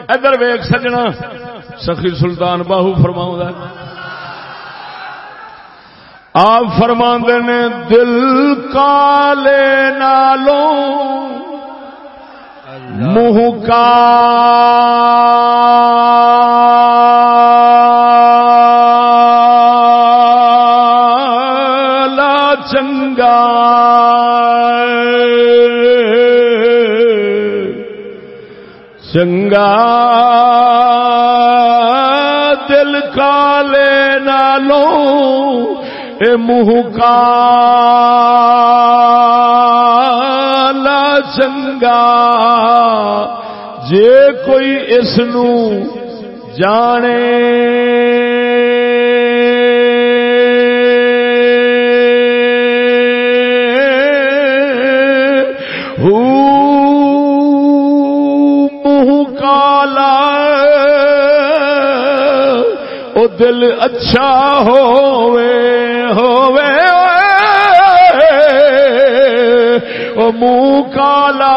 ادھر ویک سجنا، سخی سلطان باہو فرماؤں آپ فرما نے، دل کالے نالوں منہ کا چنگا چنگا دل کالے نالوں اے منہ کا چنگا۔ جے کوئی اس جانے۔ دل اچھا ہووے ہووے۔ منہ کالا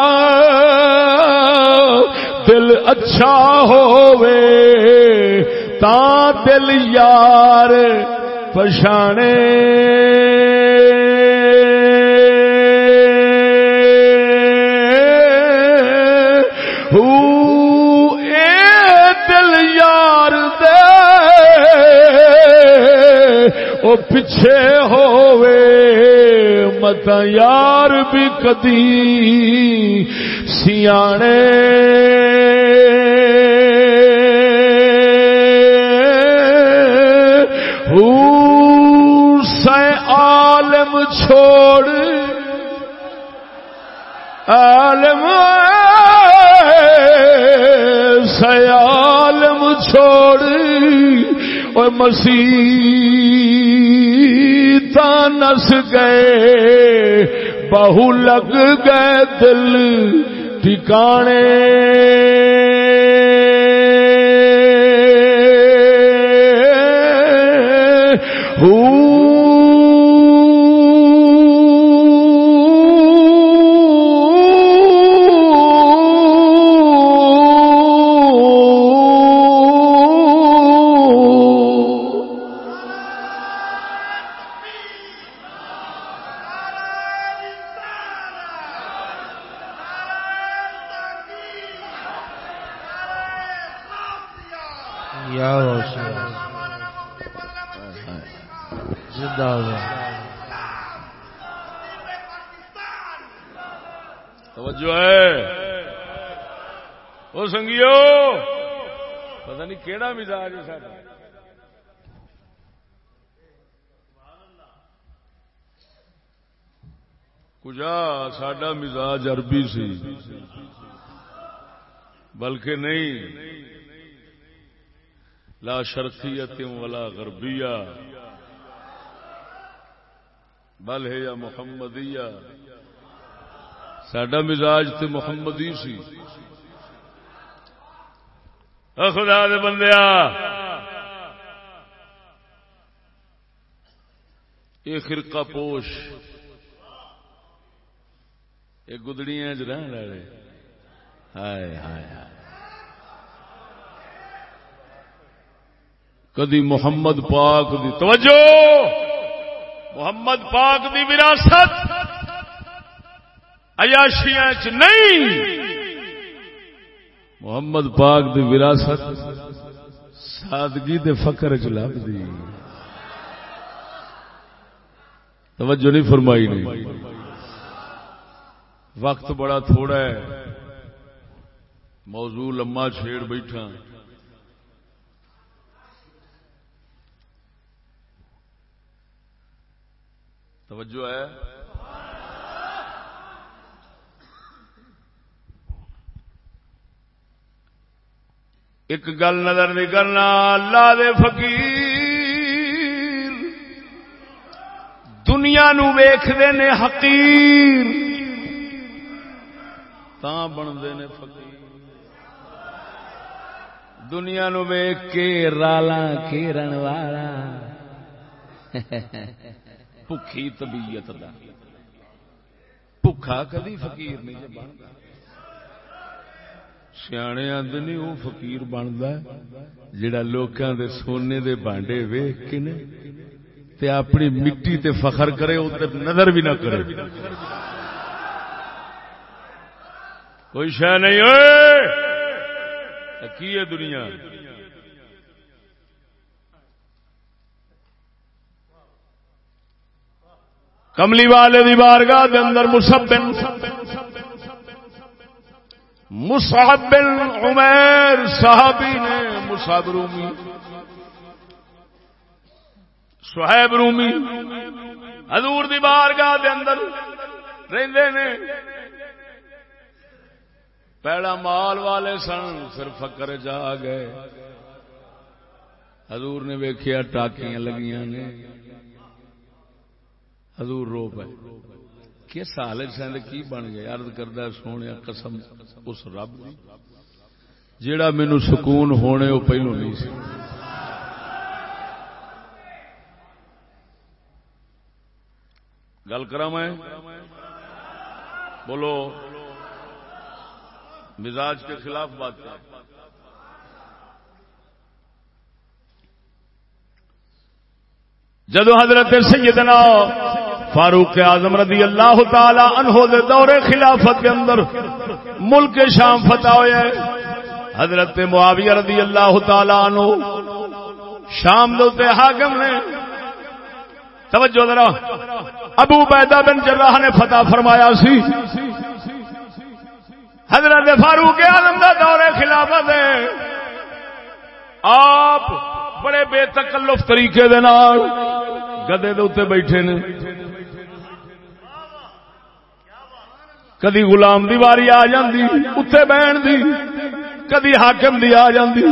دل اچھا ہووے تا دل یار پچھانے۔ پچھے ہووے مت یار بھی کدی سیانے۔ عالم چھوڑ۔ عالم سیالم چھوڑ۔ اور مسیح نس گئے بہو لگ گئے دل ٹھکانے۔ کجا ساڈا مزاج عربی سی۔ بلکہ نہیں، لا شرطیت ولا غربیہ۔ بل ہے یا محمدیہ۔ ساڈا مزاج تے محمدی سی۔ خدا دے بندیا یہ خرقہ پوش۔ یہ گدڑیاں رہن والے۔ ہائے ہائے ہائے۔ کدی محمد پاک دی توجہ، محمد پاک دی وراثت عیاشیاں چ نہیں۔ محمد پاک دی وراثت سادگی دے فقر چ لب دی توجہ نہیں فرمائی۔ نہیں وقت بڑا تھوڑا ہے۔ موضوع لما چھیڑ بیٹھا۔ توجہ ہے۔ ایک گل نظر نہیں کرنا، اللہ دے فقیر۔ دنیا نو ویختے نے حقیر۔ بنتے نے فقیر۔ دنیا نو ویک کے رالا کھیرن والا۔ بکھی طبیعت دا۔ بکھا کدی فقیر نہیں جب بنتا۔ سیانے آدھے نہیں وہ فقیر بنتا جڑا لوکاں دے سونے دے بانڈے ویخ کے نے، تے اپنی مٹی تے فخر کرے، ادھر نظر بھی نہ کرے۔ کوئی شہ نہیں ہوئے کی ہے دنیا؟ کملی والے دی بارگاہ دے اندر مسبن مصعب بن عمیر صحابی نے مصعب رومی، سہیب رومی، حضور دی بارگاہ دے اندر رہندے نے پیڑا مال والے سن، پھر فکر جا گئے۔ حضور نے ویکیا ٹاکیاں لگیاں نے۔ حضور رو پے۔ کس حالت سن کی بن گئے ارد کردہ سونے قسم اس رب جیڑا مینو سکون ہونے وہ پہلو نہیں سی۔ گل کرا میں؟ بولو۔ مزاج کے خلاف بات کر جدو حضرت سیدنا فاروق اعظم رضی اللہ تعالی عنہ دے دور خلافت کے اندر ملک شام فتح ہوئے، حضرت معاویہ رضی اللہ تعالی عنہ شام دے حاکم نے، توجہ ذرا، ابو بیدا بن جراح نے فتح فرمایا سی حضرت فاروق آلم کا دور خلافت ہے۔ آپ بڑے بے تکلف طریقے دے نال گدے دے اتنے بیٹھے نے۔ کدی غلام دی واری آ جاندی اتنے بہن دی، کدی حاکم دی آ جاندی۔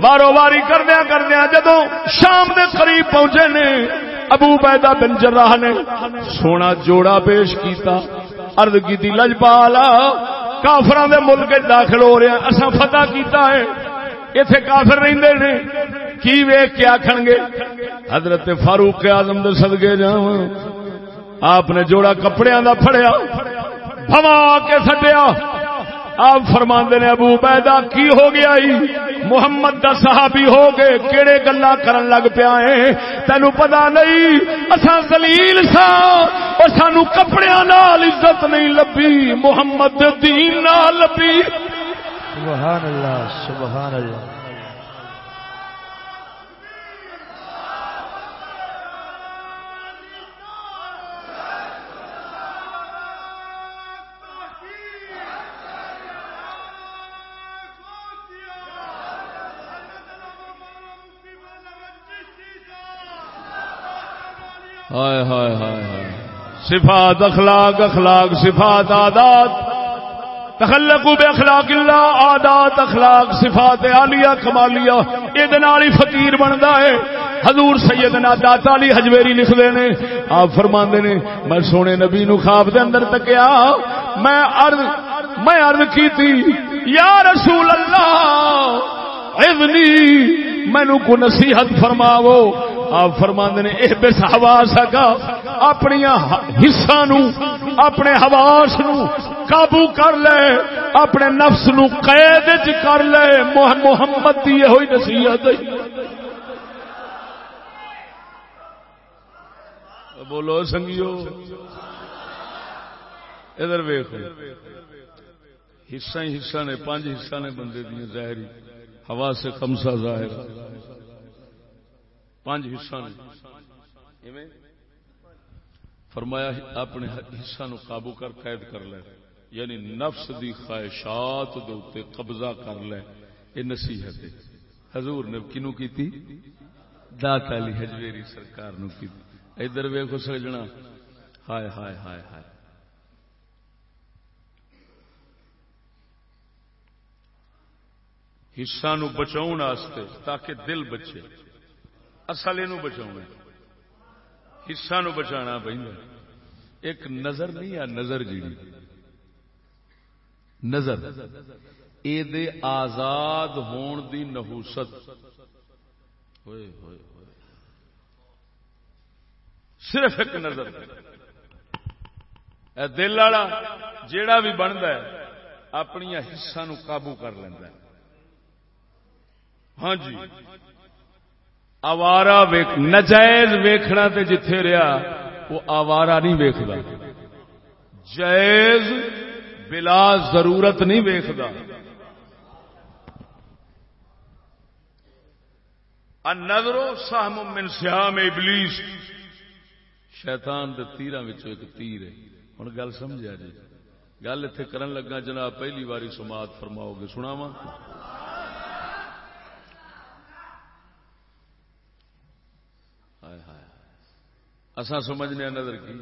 بارو باری کردیا کردیا جدو شام دے قریب پہنچے نے، ابو بیدا بن جراح نے سونا جوڑا پیش کیتا ارد کی لجپالا کافران دے ملک داخل ہو رہے ہیں۔ اصا فتح کیتا ہے۔ اتے کافر رہندے نے۔ کی ویخ کے آخن گے؟ حضرت فاروق آزم دے سدگے جا آپ نے جوڑا کپڑے دا پھڑیا۔ بھوا کے سٹیا۔ آپ فرما نے، ابو بیدا کی ہو گیا ہی؟ محمد دا صحابی ہو گئے کہڑے گلا کرن لگ پیا ہے تینو پتا نہیں اصا دلیل سا اور سانو کپڑے نال عزت نہیں لبھی، محمد دین نال لبھی۔ سبحان اللہ سبحان اللہ۔ ہائے ہائے ہائے ہائے۔ صفات اخلاق اخلاق صفات عادات۔ تخلقو بے اخلاق اللہ، عادات، اخلاق، صفات عالیہ، کمالیہ۔ یہ ہی فقیر بنتا ہے۔ حضور سیدنا داتا علی حجویری لکھ دے آپ فرما نے، میں سونے نبی نو خواب دے اندر تکیا۔ میں عرض میں عرض کی تھی یا رسول اللہ اذنی مینو کو نصیحت فرماو آپ فرما نے یہ بے ہوا سکا اپنی حصہ نو اپنے حواس نو قابو کر لے، اپنے نفس نو قید کر لے۔ محمد کی یہ ہوئی نصیحت بولو سنگیو۔ ادھر ویخ حصہ ہی حصہ نے، پانچ حصہ نے بندے دیا ظاہری ہوا سے کمسا ظاہر۔ پانچ حصہ نے۔ فرمایا اپنے حصہ نو قابو کر قید کر لے۔ یعنی نفس دی خواہشات دے قبضہ کر لے۔ یہ نصیحت ہے۔ حضور نے کنو کی دات علی حجویری سرکار نو کی ادھر ویکو سجنا۔ ہائے ہائے ہائے ہائے۔ حصہ نو بچاؤ تاکہ دل بچے۔ اصل یہ بچاؤ حصہ نو بچانا پہ ایک نظر نہیں ہے نظر جی نظر۔ یہ آزاد ہون دی نحوست۔ ہوئے ہوئے ہوئے۔ صرف ایک نظر۔ دل والا جیڑا بھی بنتا ہے اپنی حصہ نو قابو کر لینا ہاں جی۔ آوارا نجائز ویکھنا تے جتھے رہا وہ آوارا نہیں ویکھدا۔ جائز بلا ضرورت نہیں ویکھدا۔ نظرو سہم من سیام ابلیس۔ شیطان دے تیران وچوں ایک تیر ہے۔ ہن گل سمجھا جی۔ گل ایتھے کرن لگا جناب، پہلی باری سماعت فرماؤ گے، سناواں۔ اسا سمجھنے نظر کی؟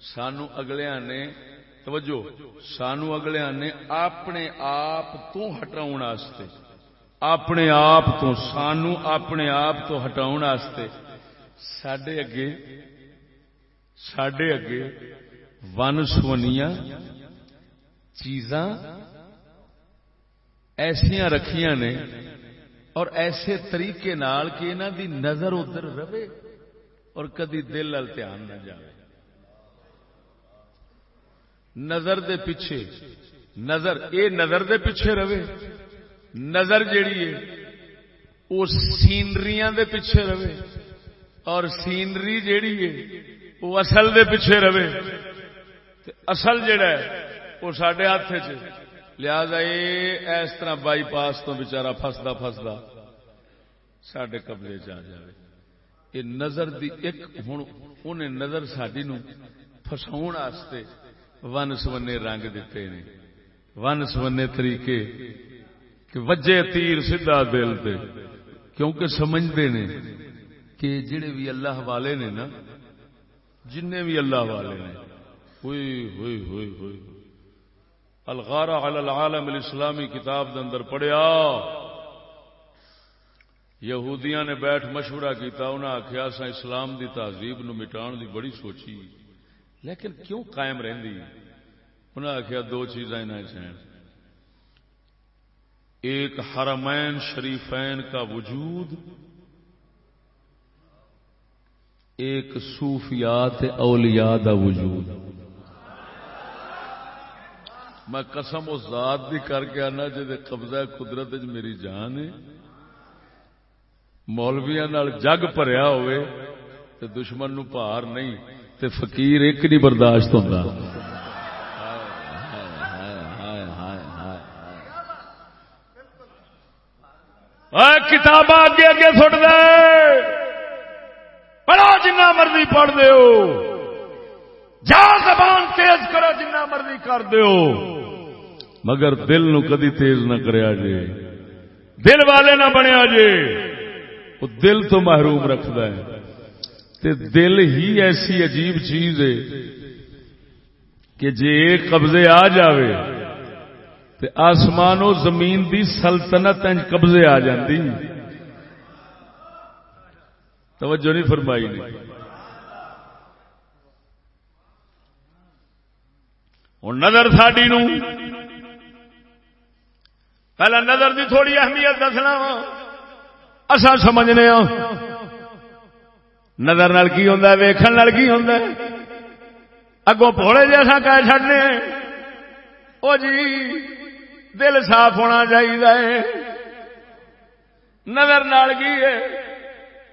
سانو اگلیا نے، توجہ، سانو اگلیا نے اپنے آپ تو ہٹاؤ اپنے آپ تو سانو اپنے آپ تو ہٹاؤ سڈے اگے سڈے اگے ون سونیا چیزاں ایسا رکھیاں نے اور ایسے طریقے نال کہ انہوں دی نظر ادھر رہے۔ اور کدی دل وال دھیان نہ جائے نظر دے پیچھے، نظر، اے نظر دے پیچھے رہے۔ نظر جیڑی ہے وہ سینریاں دے پیچھے رہے۔ اور سینری جیڑی ہے وہ اصل دے پیچھے رہے۔ اصل جڑا ہے وہ سڈے ہاتھ چ لہذا یہ اس طرح بائی پاس تو بچارا فسدا فسدا سڈے قبضے چ آ جائے یہ نظر دی ایک ہوں انہیں نظر ساری نو فساؤ ون سونے رنگ دیتے نے ون سونے طریقے کہ وجے تیر سیدا دل تے۔ کیونکہ سمجھتے نے کہ جڑے بھی اللہ والے نے نا جن بھی اللہ والے نے۔ ہوئی ہوئی ہوئی ہوئی الغارہ علی العالم الاسلامی کتاب دے اندر پڑھیا۔ یہودیاں نے بیٹھ مشورہ کیتا، انہاں آخیا سا اسلام دی تہذیب نو مٹان دی بڑی سوچی۔ لیکن کیوں قائم رہندی؟ انہاں آخیا دو چیزاں انہیں ایک، حرمین شریفین کا وجود۔ ایک، صوفیات اولیاء دا وجود۔ میں قسم اس ذات دی کر کے آنا جی قبضہ قدرت میری جان ہے۔ مولویا جگ پریا ہوئے تے دشمن نو پار نہیں تے فقیر ایک نہیں برداشت ہوتا کتاب اگے اگے سٹ دے۔ پڑھو جنہ مرضی پڑھ دیو جا زبان تیز کرو جنہ مرضی کر دیو مگر دل نو کدی تیز نہ کریا جے۔ دل والے نہ بنیا جے۔ وہ دل تو محروم رکھتا ہے۔ تے دل ہی ایسی عجیب چیز ہے کہ جے قبضے آ جاوے تے آسمان و زمین دی سلطنت قبضے آ جاندی۔ توجہ نہیں فرمائی نہیں ہوں نظر ساڈی نو پہلا نظر دی تھوڑی اہمیت دسنا وا۔ اصا سمجھنے ہاں۔ نظر نال کی ہوتا ہے، ویکھن نال کی ہوتا ہے۔ اگوں پوڑے جیسا کہہ چڑنے ہاں۔ او جی دل صاف ہونا چاہیے نظر نال کی ہے،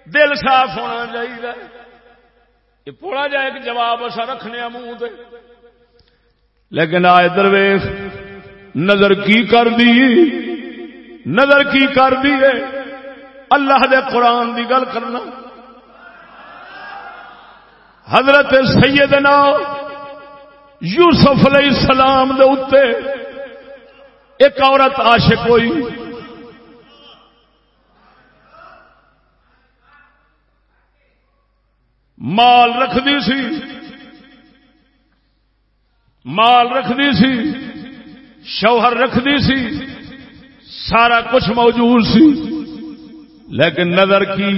دل صاف ہونا چاہیے یہ پوڑا جا ایک جواب اصا رکھنے ہاں منہ تے۔ لیکن آئے درویش نظر کی کر دی؟ نظر کی کر دی ہے؟ اللہ دے قرآن دی گل کرنا۔ حضرت سیدنا یوسف علیہ السلام دے اتے ایک عورت عاشق ہوئی۔ مال رکھدی سی۔ مال رکھدی سی۔ شوہر رکھدی سی۔ سارا کچھ موجود سی۔ لیکن نظر کی؟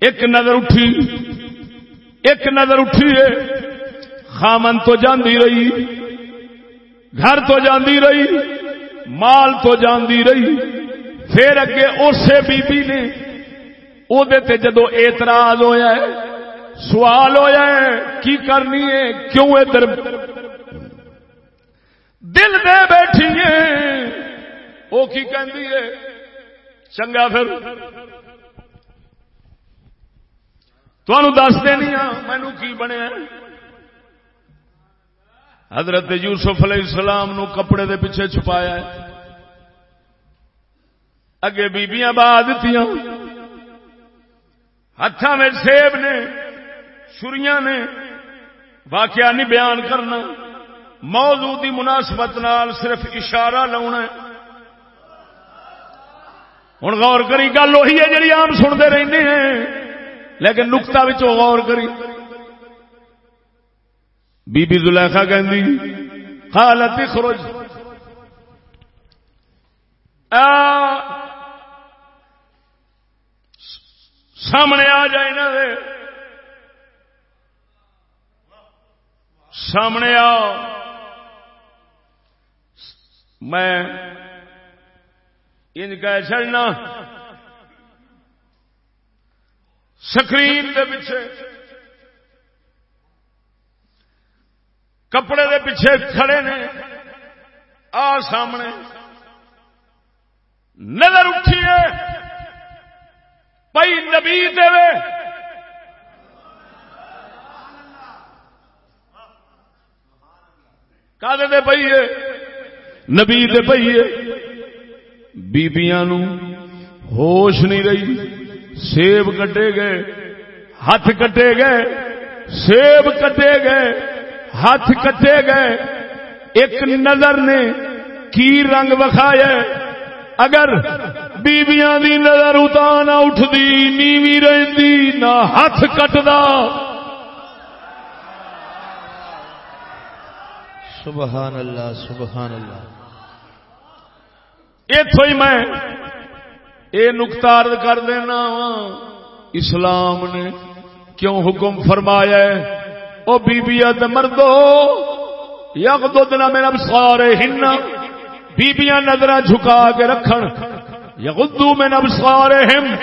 ایک نظر اٹھی، ایک نظر اٹھی ہے۔ خامن تو جاندی رہی، گھر تو جاندی رہی، مال تو جاندی رہی۔ پھر اگے اسے بی بی نے وہ جدو اعتراض ہویا ہے، سوال ہویا ہے، کی کرنی ہے، کیوں ادھر دل دے بیٹھی ہے وہ کی کہندی ہے؟ چنگا پھر۔ تمہوں دس دینی ہاں مینو کی بنیا حضرت یوسف علیہ السلام نو کپڑے دے پیچھے چھپایا ہے۔ اگے بیبیاں بہا دیتی ہاتھوں میں سیب نے، چھریاں نے واقعہ نہیں بیان کرنا۔ موضوع دی مناسبت نال صرف اشارہ لاؤنا ہوں غور کری، گل وہی ہے جی آم سنتے رہتے ہیں۔ لیکن نکتا غور کری۔ بی بی زلیخا کہ حالت خروج سامنے آ جائے نا دے۔ سامنے آ۔ میں ان کہہ چڑنا سکرین دے پیچھے۔ کپڑے دے پیچھے کھڑے نے۔ آ سامنے۔ نظر اٹھیے۔ پی نبی دے کا دے پیے نبی دے پیے بیبیاں نو ہوش نہیں رہی، سیب کٹے گئے، ہاتھ کٹے گئے، سیب کٹے گئے، ہاتھ کٹے گئے۔ ایک نظر نے کی رنگ وکھایا اگر بیبیاں دی نظر اتا نہ اٹھتی، نیوی رہتی نہ ہاتھ کٹدا۔ سبحان اللہ سبحان اللہ۔ اتو ہی میں یہ نقطار کر دینا اسلام نے کیوں حکم فرمایا او بی بی مردو یک دو دن میرا سارے ہن بیبیاں نظر جھکا کے رکھن۔ یغدو میں نب سارے ہم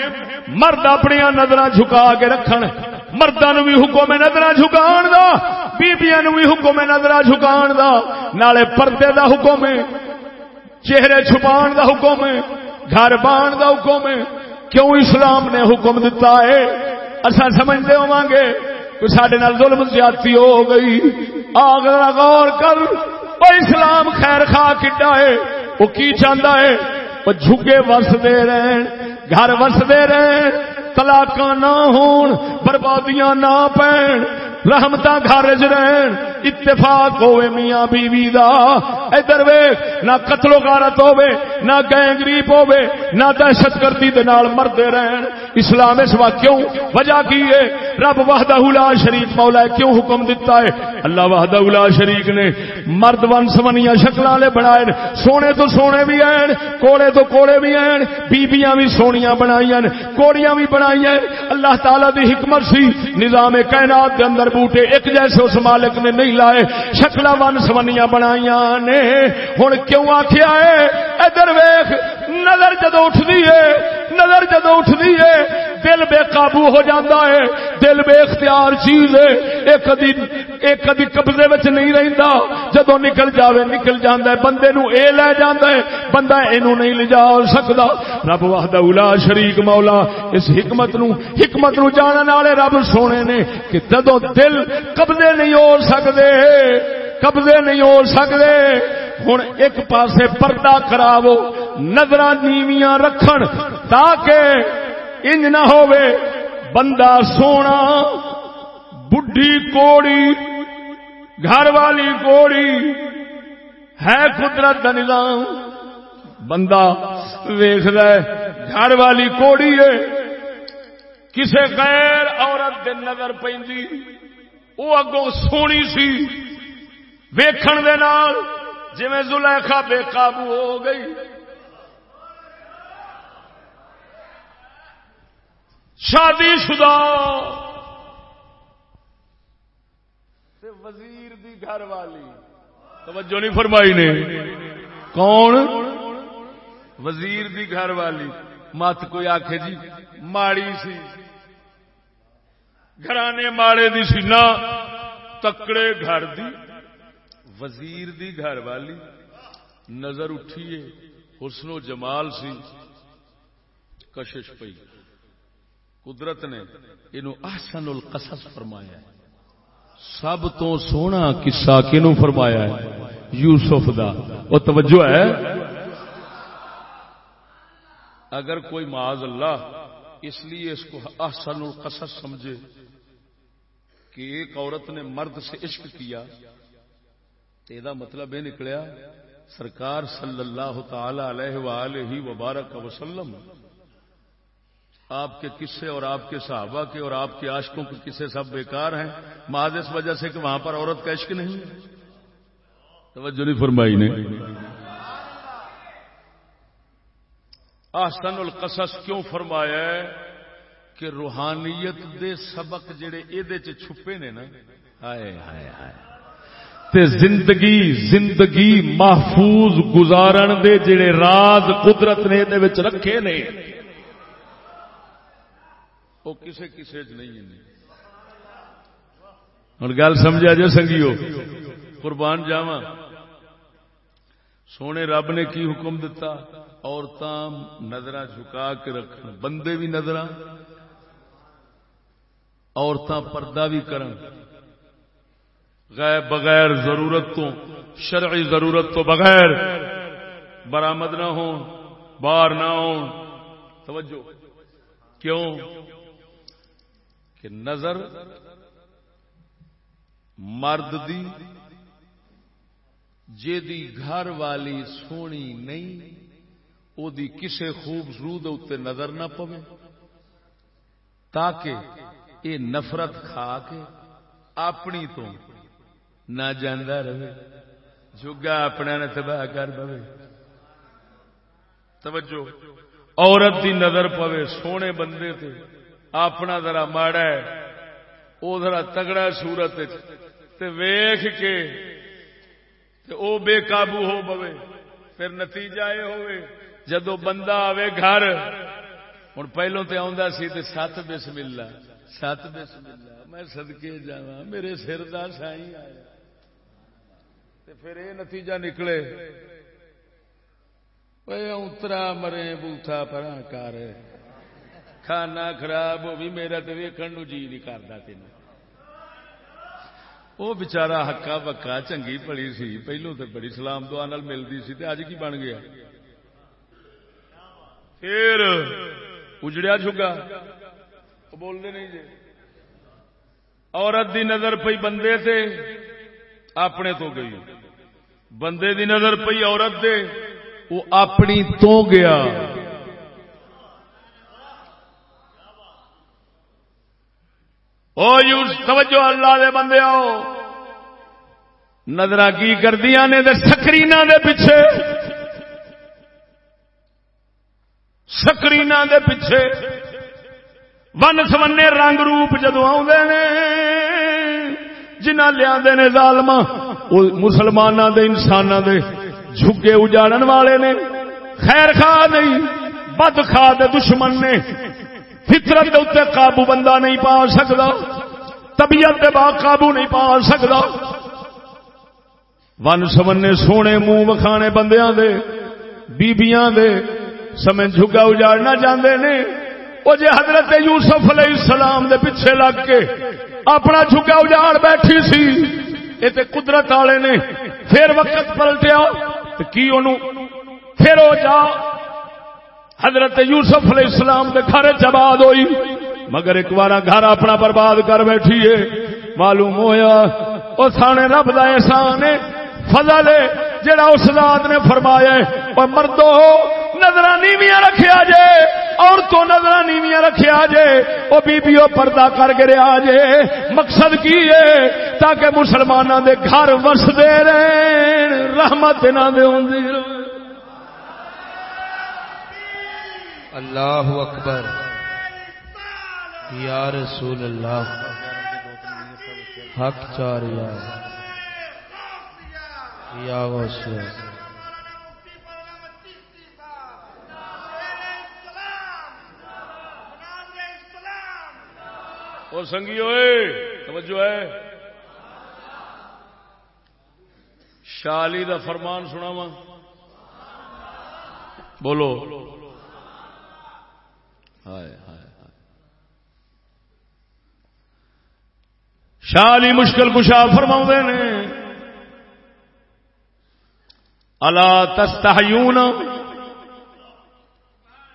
مرد اپنی نظر جھکا کے رکھن۔ مردوں بھی حکم نظر جھکان دا، بیبیاں بھی حکم نظر جھکان دا۔ نالے پردے دا حکم ہے۔ چہرے چھپان دا حکم ہے، گھر بان دا حکم ہے۔ کیوں اسلام نے حکم دیتا ہے؟ اصا سمجھتے ہوا گے کہ سڈے ظلم زیادتی ہو گئی۔ آگ غور کر۔ وہ اسلام خیر خا کڈا ہے؟ وہ کی چاہتا ہے؟ وہ جھگے وسدے رہن، گھر وسدے رہن طلاق نہ ہون، بربادیاں نہ پین رحمت گھر رہن، اتفاق ہوئے میاں بیوی دا۔ ادھر ویخ نہ قتل و غارت ہوئے نہ گینگریپ ہوئے نہ دہشت گردی دے نال مردے رہن۔ اسلام اس وقت کیوں؟ وجہ کی ہے؟ رب وحدہ لا شریف مولا کیوں حکم دیتا ہے؟ اللہ وحدہ لا شریف نے مرد ون سمنیاں شکل والے بنائے۔ سونے تو سونے بھی ہیں، کوڑے تو کوڑے بھی ہیں۔ بیبیاں بھی سونیاں بنائی ہیں کوڑیاں بھی بنائی ہیں اللہ تعالی دی حکمت سی، نظام کائنات دے اندر بوٹے ایک جیسے اس مالک نے نہیں لائے شکل ون سمنیاں بنائی نے۔ ہوں کیوں آخیا ہے؟ ادھر ویخ نظر جدو اٹھتی ہے۔ نظر جدو اٹھتی ہے، دل بے قابو ہو جاتا ہے، دل بے اختیار چیز ہے۔ ایک کدی ایک کدی قبضے میں نہیں رہتا جدو نکل جاوے، نکل جانا ہے۔ بندے نو اے لے جانا ہے، بندہ اینو نہیں لے جا سکتا رب وحدہ اولا شریک مولا۔ اس حکمت نو حکمت نو جاننے والے رب سونے نے کہ جدو دل قبضے نہیں ہو سکتے قبضے نہیں ہو سکتے ہوں ایک پاسے پردہ کراو نظر نیویاں رکھن تاکہ انج نہ ہوئے بندہ سونا، بڈھی کوڑی، گھر والی کوڑی، ہے قدرت کا نظام۔ بندہ ویخ گھر والی کوڑی ہے۔ کسے غیر عورت دن نظر پہ وہ اگوں سونی سی۔ ویکھن دے نال جی زلیخا بے قابو ہو گئی شادی شدہ۔ وزیر دی گھر والی۔ توجہ نہیں فرمائی نے۔ کون؟ وزیر دی گھر والی۔ مت کوئی آخ جی ماڑی سی۔ گھرانے ماڑے دی سی نہ تکڑے گھر دی۔ وزیر دی گھر والی۔ نظر اٹھیے حسن و جمال سی۔ کشش پئی۔ قدرت نے یہ احسن القصص فرمایا ہے۔ سب تو سونا کسا کنو فرمایا ہے؟ یوسف دا۔ وہ توجہ ہے؟ اگر کوئی معاذ اللہ اس لیے اس کو احسن القصص سمجھے کہ ایک عورت نے مرد سے عشق کیا یہ مطلب یہ نکلیا، سرکار صلی اللہ تعالی علیہ وآلہ وبارک وسلم آپ کے قصے اور آپ کے صحابہ کے اور آپ کے عاشقوں کے قصے سب بیکار ہیں۔ ماض اس وجہ سے کہ وہاں پر عورت کا عشق نہیں توجہ نہیں فرمائی نے۔ آسن القصص کیوں فرمایا ہے کہ روحانیت دے سبق جڑے یہ چھپے نے نا۔ ہائے ہائے ہائے۔ تے زندگی زندگی محفوظ گزارن دے جڑے راز قدرت نے دے وچ رکھے نے۔ وہ کسے کسے چ نہیں ہوں گل سمجھا جی سنگیو، قربان جاوا سونے رب نے کی حکم دتا؟ عورتاں نظر جھکا کے رکھ بندے بھی نظر عورتاں پردہ بھی کرن۔ غیر بغیر ضرورت تو، شرعی ضرورت تو بغیر برآمد نہ ہو باہر نہ ہو توجہ۔ کیوں؟ کہ نظر مرد دی جی گھر والی سونی نہیں، او دی کسے خوبصورت اتنے نظر نہ پوے، تاکہ یہ نفرت کھا کے اپنی تو نہ جانا رہے جگا اپنے نے تباہ کر دے توجہ، عورت دی نظر پوے سونے بندے تے۔ اپنا ذرا ماڑا ہے وہ ذرا تگڑا سورت ویخ کے تے او بے قابو ہو پوے، پھر نتیجہ یہ ہوئے جدو بندہ آوے گھر ہوں پہلو تو آ سات بسم اللہ سات بسم اللہ میں سدکے جا میرے سر کا سائی آیا۔ پھر یہ نتیجہ نکلے۔ اترا مرے، بوتھا پر کر کھانا خراب ہو بھی میرا تو ویکن جی نہیں کرتا تین وہ بچارا ہکا بکا چنگی پڑی سی، پہلو تو بڑی سلام دعا ملتی سی اج کی بن گیا۔ پھر اجڑیا چگا بولنے نہیں جی عورت دی نظر پئی بندے سے اپنے تو گئی۔ بندے دی نظر پئی عورت دے وہ اپنی تو گیا۔ او توجہ اللہ دے بندے آؤ۔ نظر کی کردیا نے سکرینا دے پیچھے۔ سکرینا دے پیچھے۔ ون سمنے رنگ روپ جدو آدھے جنہ لیا نے ظالم مسلمانوں دے انسان دے جھگے اجاڑن والے نے۔ خیر خواہ نہیں، بد خواہ دے دشمن نے۔ فطرت اتنے قابو بندہ نہیں پا سکتا طبیعت دے با قابو نہیں پا سکتا ون سمنے سونے منہ وکھانے بندیاں دے، بیبیاں دے، سمے جھگا اجاڑنا چاہتے نے۔ وہ جی حضرت یوسف علیہ السلام دے پیچھے لگ کے اپنا جھگا اجاڑ بیٹھی سی یہ تے قدرت والے نے پھر وقت پلٹیا کی پھر وہ جا حضرت یوسف علیہ السلام دے گھر چباد ہوئی۔ مگر ایک بار گھر اپنا برباد کر بیٹھی ہے۔ معلوم ہویا وہ سانے رب کا احسان ہے۔ فضل ہے جڑا اس ذات نے فرمایا اور مردو نظر نیویاں رکھیا جے۔ اور تو نظر نیویاں رکھیا جے۔ وہ بیبیو پردہ کر گرے آ جے۔ مقصد کی ہے؟ تاکہ مسلمانوں دے گھر وسدے رہن، رحمت نہ دے ہوندی اللہ اکبر۔ یا رسول اللہ۔ حق چار یا غوث وہ سنگی ہوئے، توجہ ہے۔ شالی دا فرمان سنا وا بولو۔ ہائے ہائے شالی مشکل کشا فرما نے اللہ تستحیون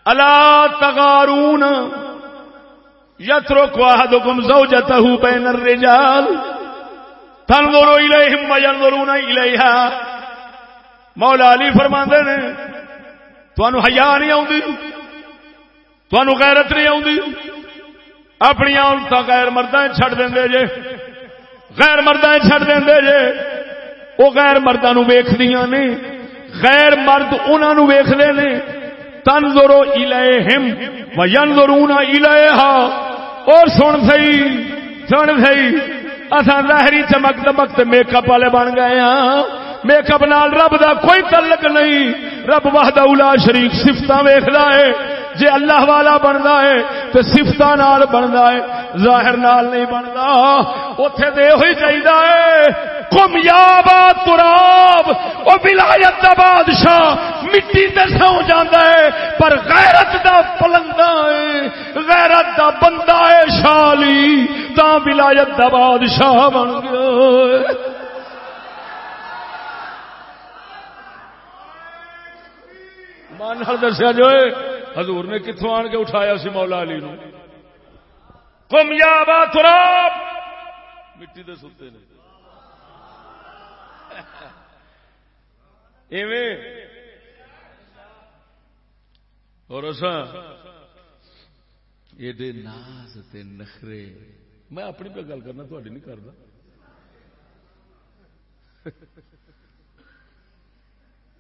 اللہ تغارون، یترک واحدکم زوجته بین الرجال، تنظروا الیہم وینظرون الیہا. مولا علی فرماندے نے تانوں حیا نہیں آوندی؟ تانوں غیرت نہیں آوندی۔ اپنی عورتاں غیر مرداں چھڈ دیندے جے۔ غیر مرداں چھڈ دیندے جے۔ او غیر مرداں نو ویکھدیاں نے۔ غیر مرد انہاں نو ویکھدے نے۔ تنظروا الیہم وینظرون الیہا۔ اور سن سی سن سی اصا ظاہری چمک دمک میک اپ والے بن گئے ہاں۔ میک اپ نال رب دا کوئی تعلق نہیں۔ رب وحدہ اولا شریف سفت ویخلا ہے۔ جی اللہ والا بنتا ہے تو سفت نال بنتا ہے، ظاہر نال نہیں بنتا اتے تو یہ چاہیے کم یا تراب وہ ولایت دا بادشاہ، مٹی تے سو جاتا ہے، پر غیرت دا پلندا ہے، غیرت دا بندہ ہے شالی، تا ولایت دا بادشاہ بن گیا۔ مان دسیا جو حضور نے کتوں آن کے اٹھایا سی مولا علی نو۔ کم یا با تراب۔ مٹی دے ستے نے۔ اور ایڈے ناز تے نخرے۔ میں اپنی پہ گل کرنا تھوڑی نہیں کرتا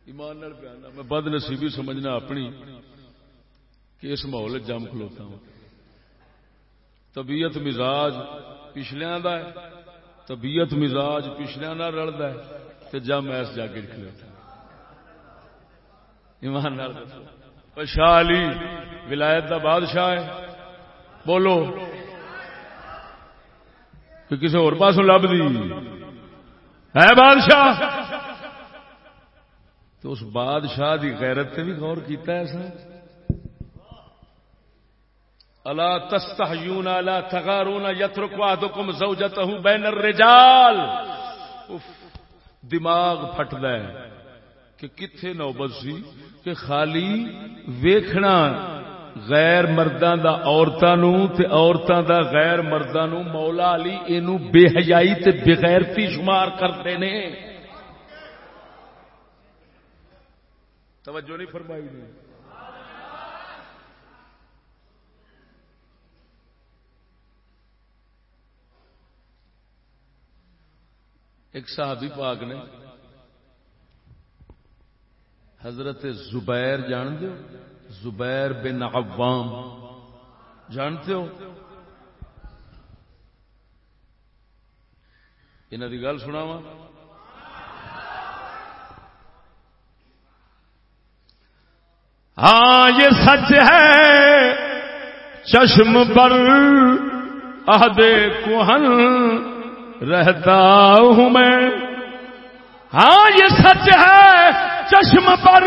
ایمان پیانا میں بد نصیبی سمجھنا اپنی۔ کہ اس ماحول جم کھلوتا ہوں۔ طبیعت مزاج پچھلیا طبیعت مزاج پچھلیا رلتا ہے جم ایس جا کے کھلوتا ایمان شاہ علی ولایت دا بادشاہ ہے۔ بولو۔ کہ کسی اور پاسوں لب دی ہے بادشاہ؟ تو اس بادشاہ دی غیرت سے بھی غور کیتا ہے سر۔ اللہ تستحیون، الا تغارون، یترک وحدکم زوجتہ بین الرجال. دماغ پھٹدا ہے کہ کتھے نوبت سی؟ کہ خالی ویکھنا غیر مردوں دا عورتوں عورتوں دا غیر مردوں مولا علی اینو بے حیائی تے بغیرتی شمار کرتے نے۔ توجہ نہیں فرمائی نہیں ایک صحابی پاک نے حضرت زبیر جان دو زبیر بن عوام جانتے ہو؟ انہوں کی گل سنا وا ہاں یہ سچ ہے۔ چشم پر عہدے کوہن رہتا ہوں میں۔ ہاں یہ سچ ہے۔ چشم پر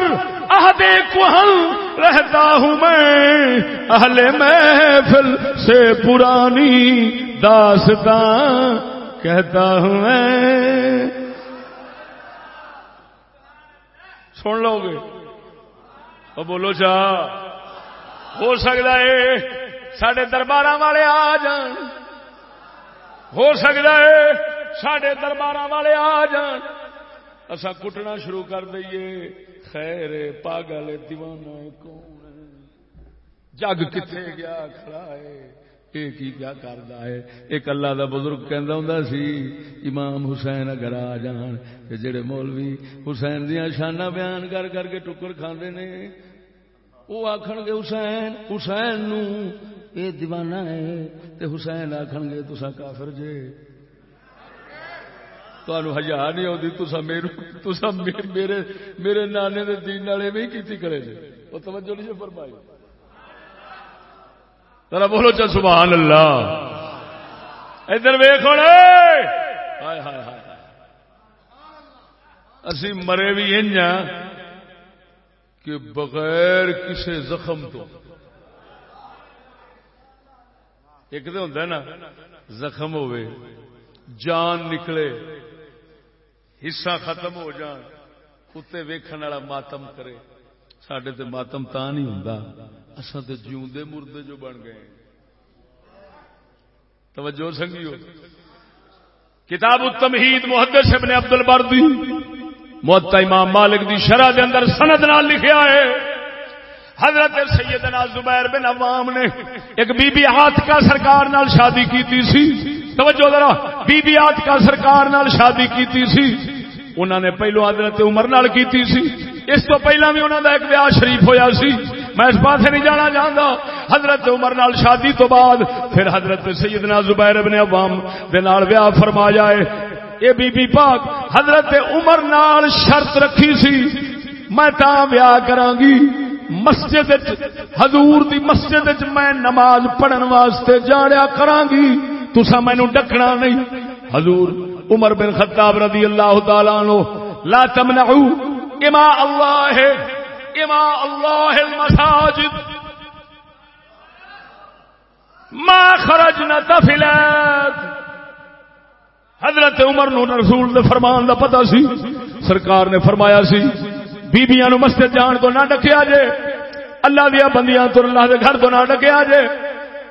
عہدے کوہن رہتا ہوں میں۔ اہل محفل سے پرانی داستان کہتا ہوں میں۔ سن لو گے۔ اور بولو چاہ ہو سکتا ہے سڈے دربار والے آ جان۔ ہو سکتا ہے سڈے دربار والے آ جان۔ اصا کٹنا شروع کر دئیے۔ خیر پاگل دیوانہ کون جگ کتنے گیا کھڑا ہے ایک ہی کیا کرتا ہے ایک اللہ دا بزرگ کہندا ہوندا سی، امام حسین اگر آ جان تے جڑے مولوی حسین دیاں شاناں بیان کر کر کے ٹکر کھاندے نے، او آکھن گے حسین حسین نو اے دیوانہ ہے تے حسین آکھن گے تساں کافر جے۔ ہزار نہیں آتی میرے میرے نانے دے دین والے بھی کی کرے جی وہ توجہ نہیں فرمائی۔ ذرا بولو چل سبحان اللہ ادھر ویخ ہائے ہائے ہائے اسی مرے بھی ان ہاں کہ بغیر کسی زخم تو ایک تو ہوں نا، زخم ہوئے جان نکلے، حصہ ختم ہو جان، کتے ویکھن والا ماتم کرے۔ سڈے تے ماتم تا نہیں ہوں اصا تو جیوندے مردے جو بن گئے توجہ سنگیو۔ کتاب التمہید محدث ابن عبد البردی محتا امام مالک دی شرح دے اندر سند نال لکھیا ہے۔ حضرت سیدنا زبیر بن عوام نے ایک بی بی ہاتھ کا سرکار نال شادی کی سی۔ توجہ ذرا، بی بی آت کا سرکار نال شادی کیتی سی۔ انہوں نے پہلو حضرت عمر نال کیتی سی۔ اس تو پہلا بھی انہوں دا ایک بیاہ شریف ہویا سی۔ میں اس پاس نہیں جانا جانتا حضرت عمر نال شادی تو بعد پھر حضرت سیدنا زبیر ابن عوام دے نال بیاہ فرما جائے۔ اے بی بی پاک، حضرت عمر نال شرط رکھی سی۔ میں تا بیاہ کراں گی۔ مسجد حضور دی مسجد میں نماز پڑھن واسطے جاڑیا کراں گی تسا مینو ڈکنا نہیں۔ حضور عمر بن خطاب رضی اللہ تعالی نو لا تمنعو، اما اللہ اما اللہ المساجد۔ ما خرجنا تفلات۔ حضرت عمر نو رسول دے فرمان دا پتہ سی، سرکار نے فرمایا سی بیبیاں نو مسجد جان تو نہ ڈکیا جے۔ اللہ دیا بندیاں تو اللہ دے گھر تو نہ ڈکیا جے۔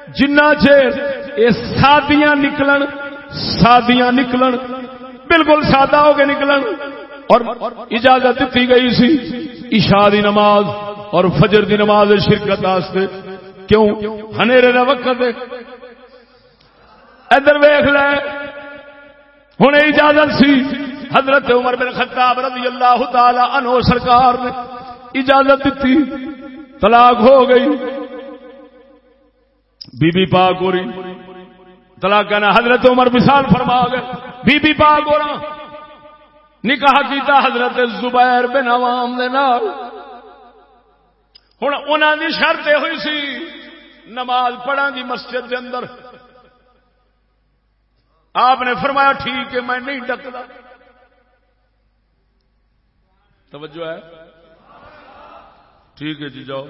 جنہ چیر سادیاں نکلن سادیاں نکلن، بالکل سادہ ہو کے نکلن۔ اور اجازت دیتی گئی سی عشاء دی نماز اور فجر دی نماز شرکت واسطے۔ کیوں؟ ہنیرے کا وقت ادھر ویخ لے۔ ہوں اجازت سی۔ حضرت عمر بن خطاب رضی اللہ تعالی عنہ سرکار نے اجازت دیتی، طلاق ہو گئی۔ بی بی پاک ہو رہی۔ طلاق کہنا، حضرت عمر مثال فرما گئے بی بی پاک ہو رہا۔ نکاح کیتا حضرت زبیر بن عوام دے نال۔ ہوں انہوں نے شرط ہوئی سی، نماز پڑھا گی مسجد کے اندر۔ آپ نے فرمایا، ٹھیک ہے، میں نہیں ڈکتا۔ توجہ ہے؟ ٹھیک ہے جی جاؤ۔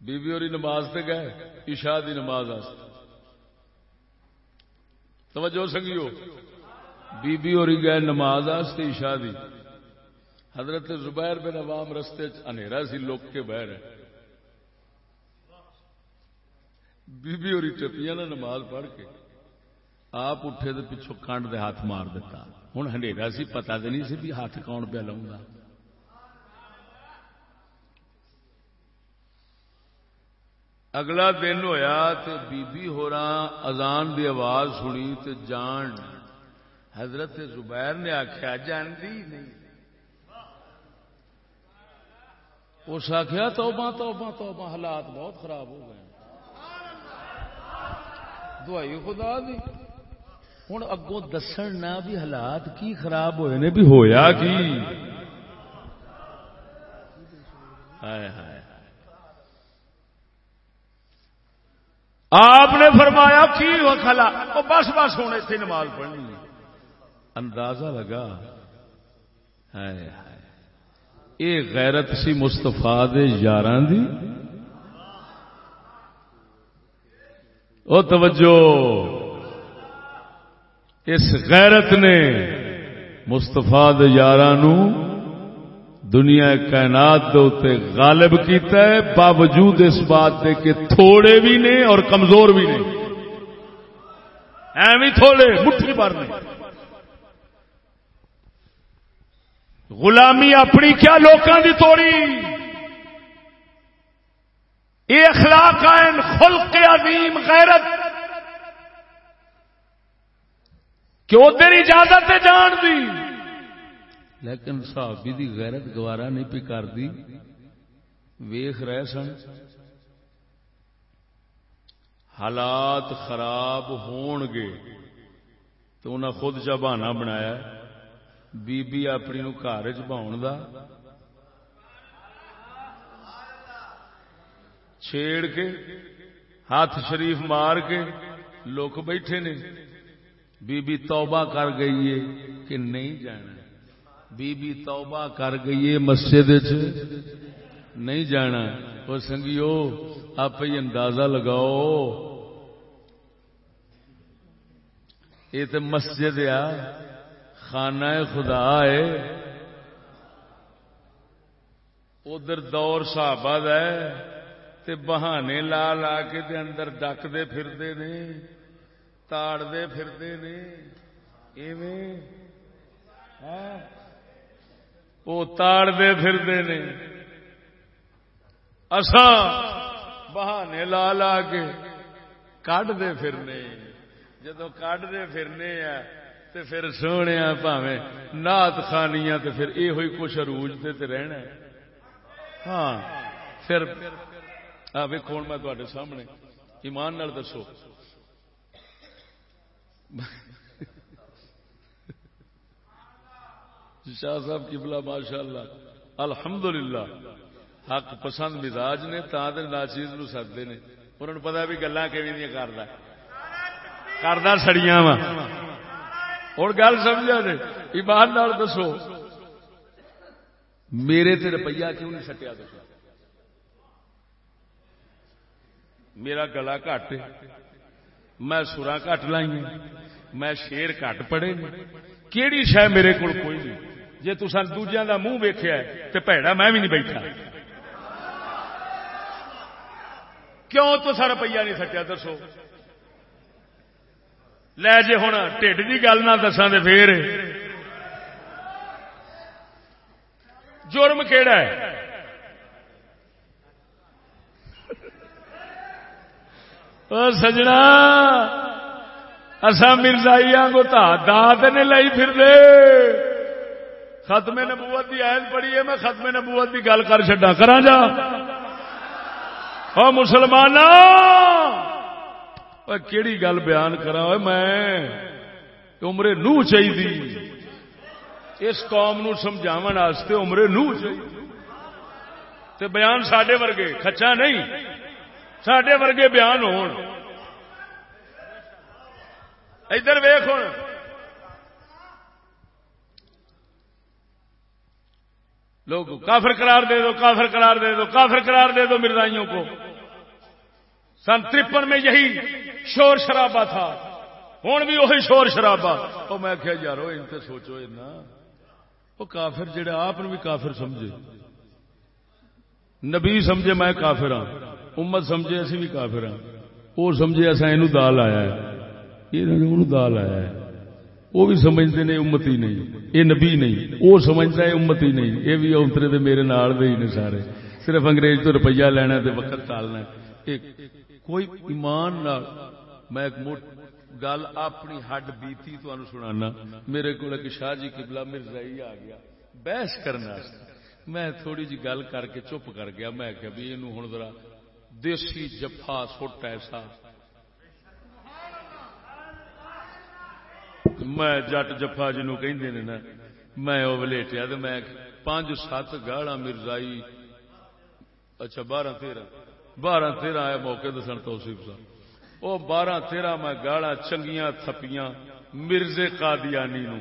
بی اور نماز تے گئے، عشاء دی نماز توجہ سنگیو۔ بی بی اور گئے نماز عشاء دی۔ حضرت زبیر بن عوام رستے انیرا سی لوک کے بہ رہے بی بی اور ٹپیاں نماز پڑھ کے آپ اٹھے تو پچھو کانڈ دے ہاتھ مار دیتا۔ ہوں ہنیرا سی پتا تو نہیں سی بھی ہاتھ کون پہ لاؤں گا اگلا دن ہویا تے بی بی ہو ازان دی آواز سنی تے جان حضرت زبیر نے آخیا جانتی نہیں اس آخیا توبہ توبہ توبہ حالات بہت خراب ہو گئے دوائی خدا دی ہوں اگوں دسن نہ بھی حالات کی خراب ہوئے نے، بھی ہویا کی؟ ہائے ہائے۔ آپ نے فرمایا کی وہ وہ بس بس ہونے سے نماز پڑھنی۔ اندازہ لگا۔ ہائے ہائے۔ یہ غیرت سی مستفا یار دی۔ او توجہ۔ اس غیرت نے مستفا یار دنیا کائنات دے غالب کیتا ہے، باوجود اس بات دے کہ تھوڑے بھی نے اور کمزور بھی نے۔ ایویں تھوڑے، مٹھی بھر نے۔ غلامی اپنی کیا لوکاں دی توڑی؟ یہ اخلاق خلق عظیم، غیرت کہ ادھر اجازت جان دی۔ لیکن صحابی دی غیرت گوارا نہیں پی کر دی ویخ رہے سن۔ حالات خراب ہون گے۔ تو انہیں خود چ بہانا بنایا۔ بی بی اپنی نو گھر چاؤن دا۔ چھیڑ کے، ہاتھ شریف مار کے لوگ بیٹھے نے۔ بی بی توبہ کر گئی ہے کہ نہیں جانا؟ بی بی توبہ کر گئی ہے مسجد نہیں جانا؟ وہ سنگیو، آپ ہی اندازہ لگاؤ۔ یہ تو مسجد آ خانہ خدا ہے۔ ادھر دور صحابہ ہے، تے بہانے لا لا کے دے اندر ڈکتے پھرتے نے۔ تاڑتے پھرتے نے ایویں وہ تاڑتے پھرتے نے اساں بہانے لا لا کے کھڈتے پھرنے جدو کھڈتے پھرنے آ تے پھر سونے پاوے نات خانیاں تے پھر یہ ہوئی کچھ عروج تے تے رہنا ہاں پھر آ ویکو میں تے سامنے ایمان نال دسو جی، شاہ صاحب کی بلا ماشاء اللہ الحمد للہ حق پسند مزاج نے تا ناچیز نو سدتے نے۔ انہوں نے پتا بھی گلا کہ کرتا کرتا سڑیاں وا ہوں گل سمجھا جی ایمان نال دسو۔ میرے تے روپیہ کیوں نہیں سٹیا دسو؟ میرا گلا گٹ میں سورا گٹ لائی میں شیر گٹ پڑے کیڑی شہ میرے کو کوئی نہیں۔ جی تسا دوجیا کا منہ ویخیا تو پیڑا میں بھی نہیں بیٹھا۔ کیوں تو سا روپیہ نہیں سٹیا دسو؟ لے جے ہوں ٹھڈ کی گل نہ دساں پھر۔ جرم کہڑا ہے؟ سجنا اصا مرزائی کو دات نے لائی پھر دے ختم نبوت کی عید پڑی ہے میں ختم نبوت کی گل کر چڈا کرا جا مسلمان کیڑی گل بیان کرا میں عمرے نو چاہیے اس قوم نو عمرے نو چاہیے بیان سڈے ورگے کچا نہیں سڈے ورگے بیان ہون۔ ادھر ویخ ہوں لوگ کافر قرار دے دو، کافر قرار دے دو، کافر قرار دے دو مردائیوں کو۔ سن ترپن میں یہی شور شرابہ تھا۔ ہوں بھی وہی شور شرابہ۔ وہ میں کیا یارو، ان سے سوچو وہ کافر جڑے آپ بھی کافر سمجھے۔ نبی سمجھے میں کافر ہاں۔ امت سمجھے اسی بھی کافر ہاں وہ سمجھے اصا یہ دال آیا ہے۔ یہ دال آیا ہے۔ وہ بھی سمجھتے نہیں امتی نہیں۔ یہ نبی نہیں۔ وہ سمجھتا ہے امتی نہیں۔ یہ بھی اترے دے میرے نال دے ہی نے سارے۔ صرف انگریز تو روپیہ لینا تے وقت ٹالنا کوئی ایمان نال میں ایک موٹ گل اپنی ہڈ بیتی تو سنانا۔ میرے کو شاہ جی کبلا مرزائی آ گیا۔ بحث کرنا میں تھوڑی جی گل کر کے چپ کر گیا۔ میں کہ بھی یہ ہوں ذرا دیسی جفا سٹ ایسا۔ میں جٹ جفا جنو کہ میں وہ ولیٹیا میں پانچ سات گاڑا مرزائی اچھا بارہ تیرہ۔ بارہ تیرہ آئے موقع دسن تو وہ بارہ تیرہ میں گاڑا چنگیاں تھپیاں مرزے قادیانی نو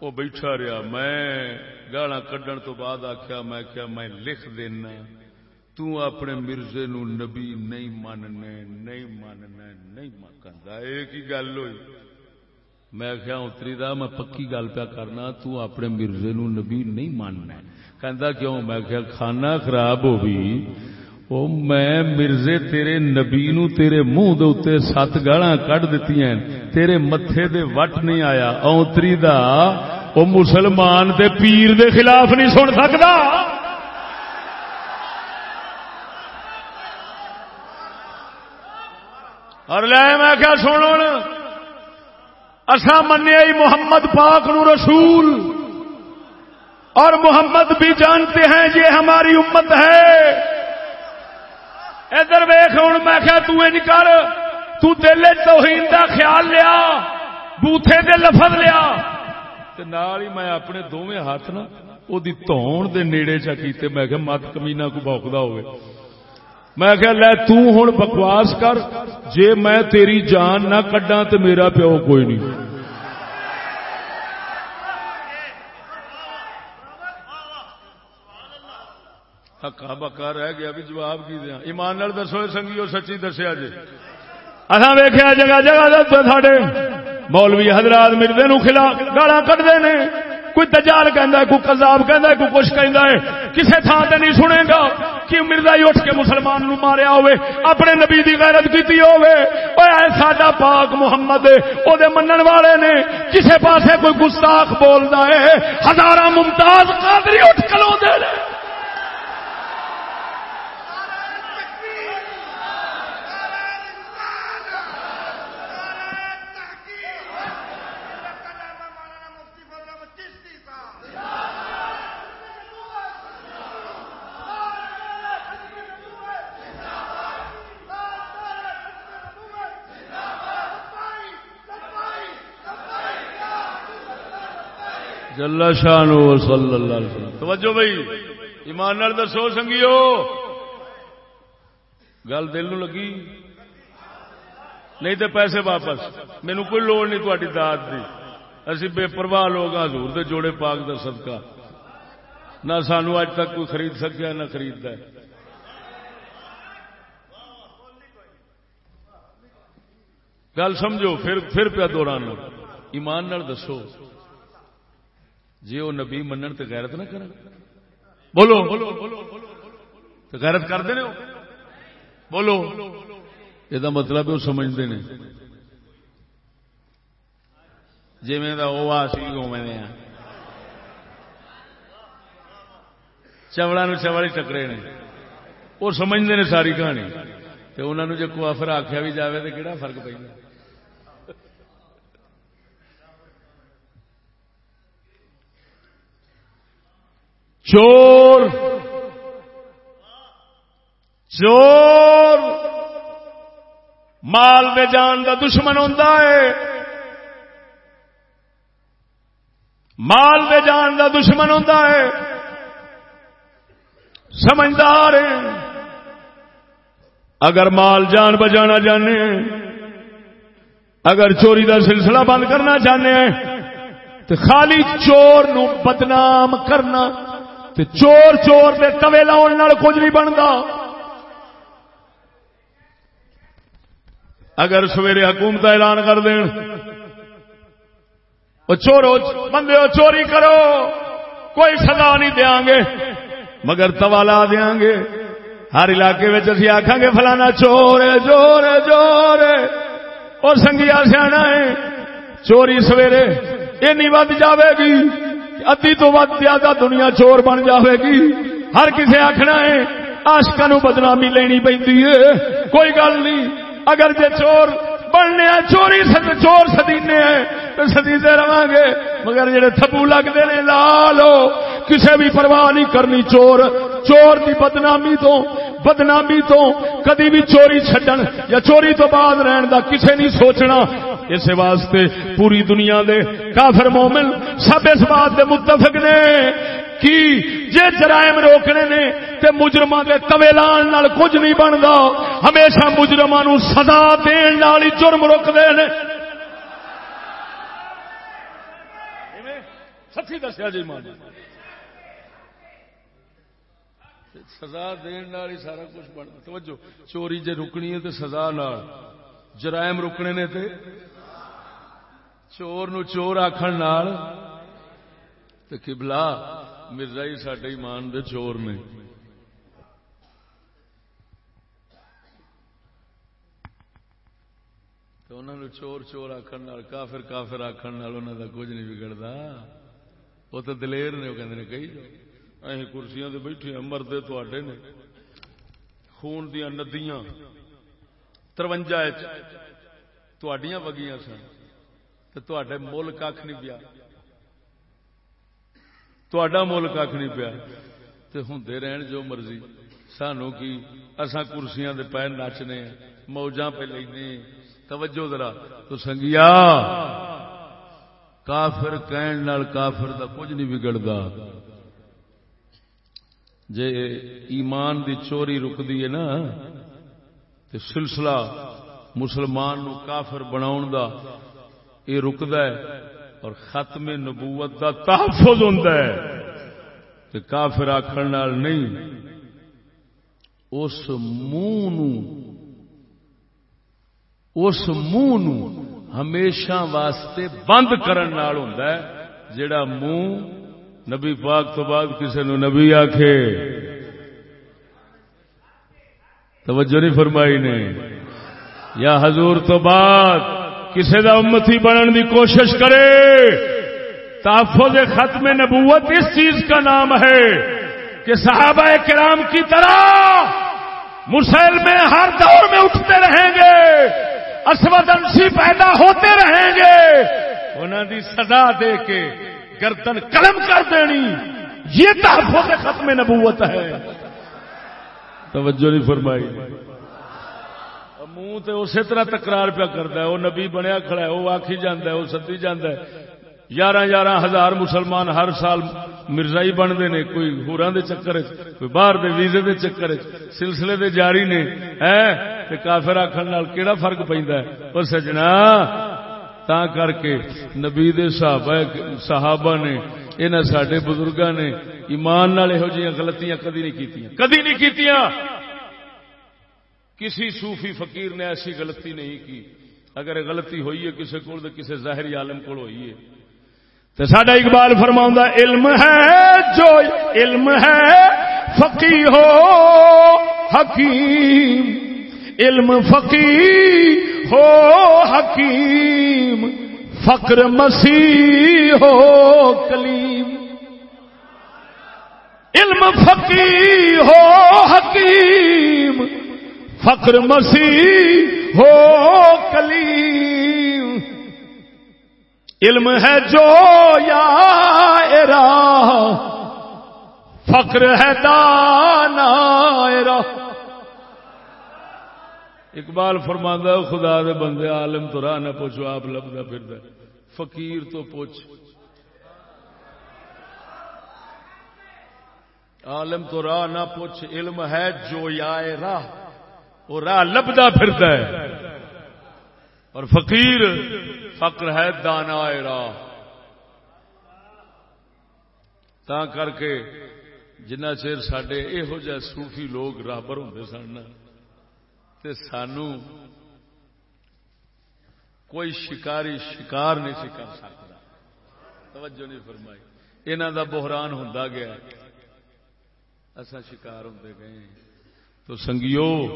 وہ بیٹھا رہا، میں گالا کڈن تو بعد آخیا میں کیا میں لکھ دینا۔ تو اپنے مرزے نو نبی نہیں ماننے، نہیں ماننا نہیں مانتا ایک ہی گل ہوئی۔ میں کیا اتری دا میں پکی گل پیا کرنا، تو اپنے مرزے نو نبی نہیں ماننا کہندا کیوں؟ میں کیا کھانا خراب ہو بھی۔ او میں مرزے تیرے نبی نو تیرے منہ دے اوتے سات گالاں کڈ دتی ہیں۔ تیرے متھے دے وٹ نہیں آیا۔ اونتری دا، او مسلمان تے پیر دے خلاف نہیں سن سکدا۔ اور لے میں کیا سنو اصا منیا محمد پاک نو رسول، اور محمد بھی جانتے ہیں یہ ہماری امت ہے۔ ادھر ویخ ہوں، میں کیا تج کر تل توہین کا خیال لیا، بوتھے دے لفظ لیا۔ نال ہی میں اپنے دونوں ہاتھ نا وہ دے نیڑے چا کیتے، میں کہ مت کمینا کو بوکتا ہوئے۔ میں کہ لے تو بکواس کر، جے میں تیری جان نہ کڈا تو میرا پیو کوئی نہیں. ہکا بکا رہ گیا بھی جواب کی دیا۔ ایمان دسو سنگیو، سچی دسیا جی اصا ویخیا جگہ جگہ ساڈے مولوی حضرات مردے نو خلاف گالا کٹتے ہیں کوئی دجال کہندا ہے، کوئی قذاب کہندا ہے، کوئی کچھ کہندا ہے، کسے تھان سے نہیں سنے گا کہ مرزا ہی اٹھ کے مسلمان نو ماریا ہوئے، اپنے نبی دی غیرت کیتی ہوئے۔ اے ساڈا پاک محمد او دے منن والے نے، کسے پاسے کوئی گستاخ بولدا ہے، ہزاراں ممتاز قادری اٹھ کلو دے جل شان صلی اللہ علیہ وسلم۔ توجہ بھائی، ایمان نال دسو سنگیو۔ گل دل نو لگی۔ نہیں تو پیسے واپس۔ مینو کوئی لوڑ نہیں تاری داد کی اسی بے پرواہ لوگ حضور دے جوڑے پاک دا صدقہ۔ نہ سانو اج تک کوئی خرید سکیا، نہ خرید گل سمجھو، پھر پھر پیا دوران۔ ایمان نال دسو۔ جی وہ نبی منن تو غیرت نہ کر بولو۔ تو غیرت کرتے بولو۔ یہ مطلب وہ سمجھتے ہیں جی وہ آ سی چوڑا نو چوڑ ہی ٹکرے نے۔ وہ سمجھتے ہیں ساری کہانی۔ تو انہوں نے جب کوفر آخیا بھی جائے تو کہڑا فرق پہ چور چور مال دے جان دا دشمن ہوتا ہے۔ مال دے جان دا دشمن ہوتا ہے۔ سمجھدار اگر مال جان بجانا چاہنے اگر چوری دا سلسلہ بند کرنا چاہنے تو خالی چور نو بدنام کرنا۔ تے چور چور دے کوے لاؤن کچھ نہیں بنتا اگر سویرے حکومت اعلان کر دین۔ چورو، بندے چوری کرو۔ کوئی سزا نہیں دیا گے، مگر توالا دیا گے۔ ہر علاقے میں اسی آخان گے، فلانا چور چور چور اور سنگیا سیاح ہے، چوری سویرے، اینی ود جاوے گی۔ ادی تو ود زیادہ دنیا چور بن جاوے گی۔ ہر کسی آخنا ہے آشکا نو بدنامی لینی پی کوئی گل نہیں۔ اگر جے چور بننے چوری چور سدینے تو سدیتے رہا گے۔ مگر جڑے تھبو لگتے ہیں لا لو کسے بھی پرواہ نہیں کرنی چور۔ چور کی بدنامی تو بدنامی تو کدی بھی چوری چھڈن یا چوری تو بعد رہن دا کسے نہیں سوچنا۔ اس واسطے پوری دنیا دے کافر مومن سب اس بات دے متفق نے کی جے جرائم روکنے نے تے مجرماں دے تویلان نال کچھ نہیں بندا، ہمیشہ مجرماں نو سزا دین نال ہی جرم روکدے نے۔ سچی دسیا جی مان سزا دین ہی سارا کچھ بن توجہ، چوری جے رکنی ہے تے سزا نال۔ جرائم رکنے نے تے چور نو چور آخر نال مرزا ہی سڈے ایمان دے چور نے تو انہوں نے چور چور آخر کافر کافر آخر انہوں کا کچھ نہیں بگڑتا وہ تو دلیر نے وہ کہتے ہیں کہی جاؤ اہ کرسیاں سے بیٹھے مرد تے نے خون دیا ندیاں ترونجا تڈیاں وگیاں سن تو مل کھ نہیں پیا۔ تا مل کھ نہیں پیا۔ تو ہوں رہن جو مرضی۔ سانو کی اصا کرسیاں دے پیر نچنے موجاں پہ لینے توجہ ذرا۔ تو سنگیا، کافر کہن نال کافر دا کچھ نہیں بگڑتا جے ایمان دی چوری رکتی ہے نا تو سلسلہ مسلمان نو کافر بناؤن دا۔ یہ رکد اور ختم نبوت کا تحفظ ہوتا ہے کہ کافر آخر نہیں، اس منہ اس منہ ہمیشہ واسطے بند کرن نال ہوتا ہے جڑا منہ نبی پاک تو بعد کسی نو نبی آکھے۔ توجہ نہیں فرمائی نے۔ یا حضور تو بعد۔ کسی کا امتی بننے کی کوشش کرے۔ تحفظ ختم نبوت اس چیز کا نام ہے کہ صحابہ کرام کی طرح مسل میں ہر دور میں اٹھتے رہیں گے، اسود انسی پیدا ہوتے رہیں گے۔ انہوں دی سزا دے کے گردن قلم کر دینی، یہ تحفظ ختم نبوت ہے۔ توجہ نہیں فرمائی۔ منہ تو اسی طرح تکرار پیا کرتا ہے وہ نبی بنیا کھڑا ہے وہ آخی جانا ہے وہ سدی جانا ہے۔ یارہ یارہ ہزار مسلمان ہر سال مرزائی بنتے ہیں کوئی ہورا دے چکر کوئی باہر دے ویزے دے چکر سلسلے دے جاری نے ہے کافر آخر کہڑا فرق پہ وہ سجنا، تا کر کے نبی دے صحابہ صحابہ نے، انہاں ساڈے بزرگاں نے ایمان نال یہو جہاں غلطیاں کدی نہیں کیتیاں۔ کدی نہیں کیتیاں؟ کسی صوفی فقیر نے ایسی غلطی نہیں کی۔ اگر غلطی ہوئی ہے کسی کو کسی ظاہری عالم کو ہوئی ہے۔ تو سڈا اقبال فرما علم ہے جو علم ہے، فقی ہو، حکیم۔ علم فقی ہو، حکیم۔ فقر مسیح ہو، کلیم۔ علم فقی ہو، حکیم۔ فقر مسیح ہو کلیم۔ علم ہے جو یا فقر ہے دانا اقبال فرماندہ، خدا دے بندے، عالم تو راہ نہ پوچھو، آپ لبدا پھر فقیر تو پوچھ۔ عالم تو راہ نہ پوچھ، علم ہے جو یا راہ وہ راہ لبدا پھرتا ہے۔ اور فقیر، فقر ہے دانا راہ۔ تا کر کے جنہ چیر سڈے یہو جہ سوفی لوگ رابر ہوں سن سانو کوئی شکاری شکار نہیں سی کر سکتا۔ توجہ نہیں فرمائی۔ یہاں دا بحران ہوں گیا۔ اصا شکار ہوں گئے۔ تو سنگیو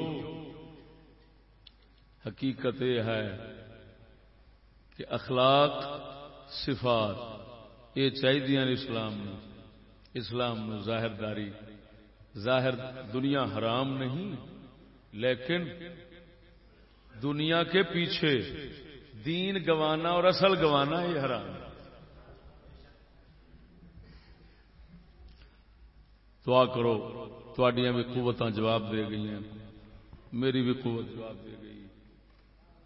حقیقت یہ ہے کہ اخلاق صفات یہ چاہیے اسلام میں۔ اسلام میں ظاہر داری ظاہر دنیا حرام نہیں، لیکن دنیا کے پیچھے دین گوانا اور اصل گوانا یہ حرام دعا کرو تھوڑیاں بھی قوت جواب دے گئی ہیں۔ میری بھی قوت جواب دے گئی۔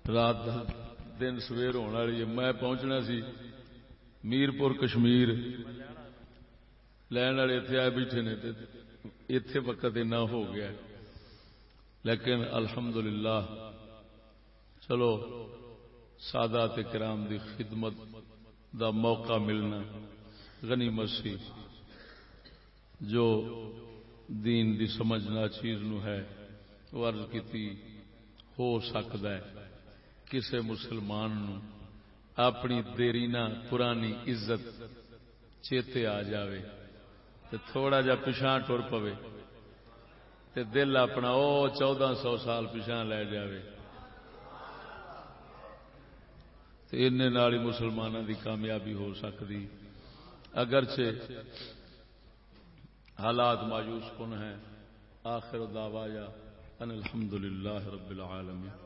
رات دن سویر ہونے والی ہے۔ میں پہنچنا سی میرپور کشمیر۔ لین والے اتنے آئے بیٹھے نے اتے وقت اینا ہو گیا۔ لیکن الحمدللہ، چلو، سادات کرام دی خدمت دا موقع ملنا غنی سی۔ جو دین دی سمجھنا چیز نو ہے ورز کی ہو سکتا ہے۔ کسے مسلمان نو اپنی دیرینا پرانی عزت چیتے آ جاوے تے تھوڑا جا پچھا ٹر پوے تے دل اپنا او چودہ سو سال پچھا لے جاوے تے نالی مسلمانوں دی کامیابی ہو سکتی اگرچہ حالات مایوس کن ہیں، آخر دعوایا ان الحمد للہ رب العالمین۔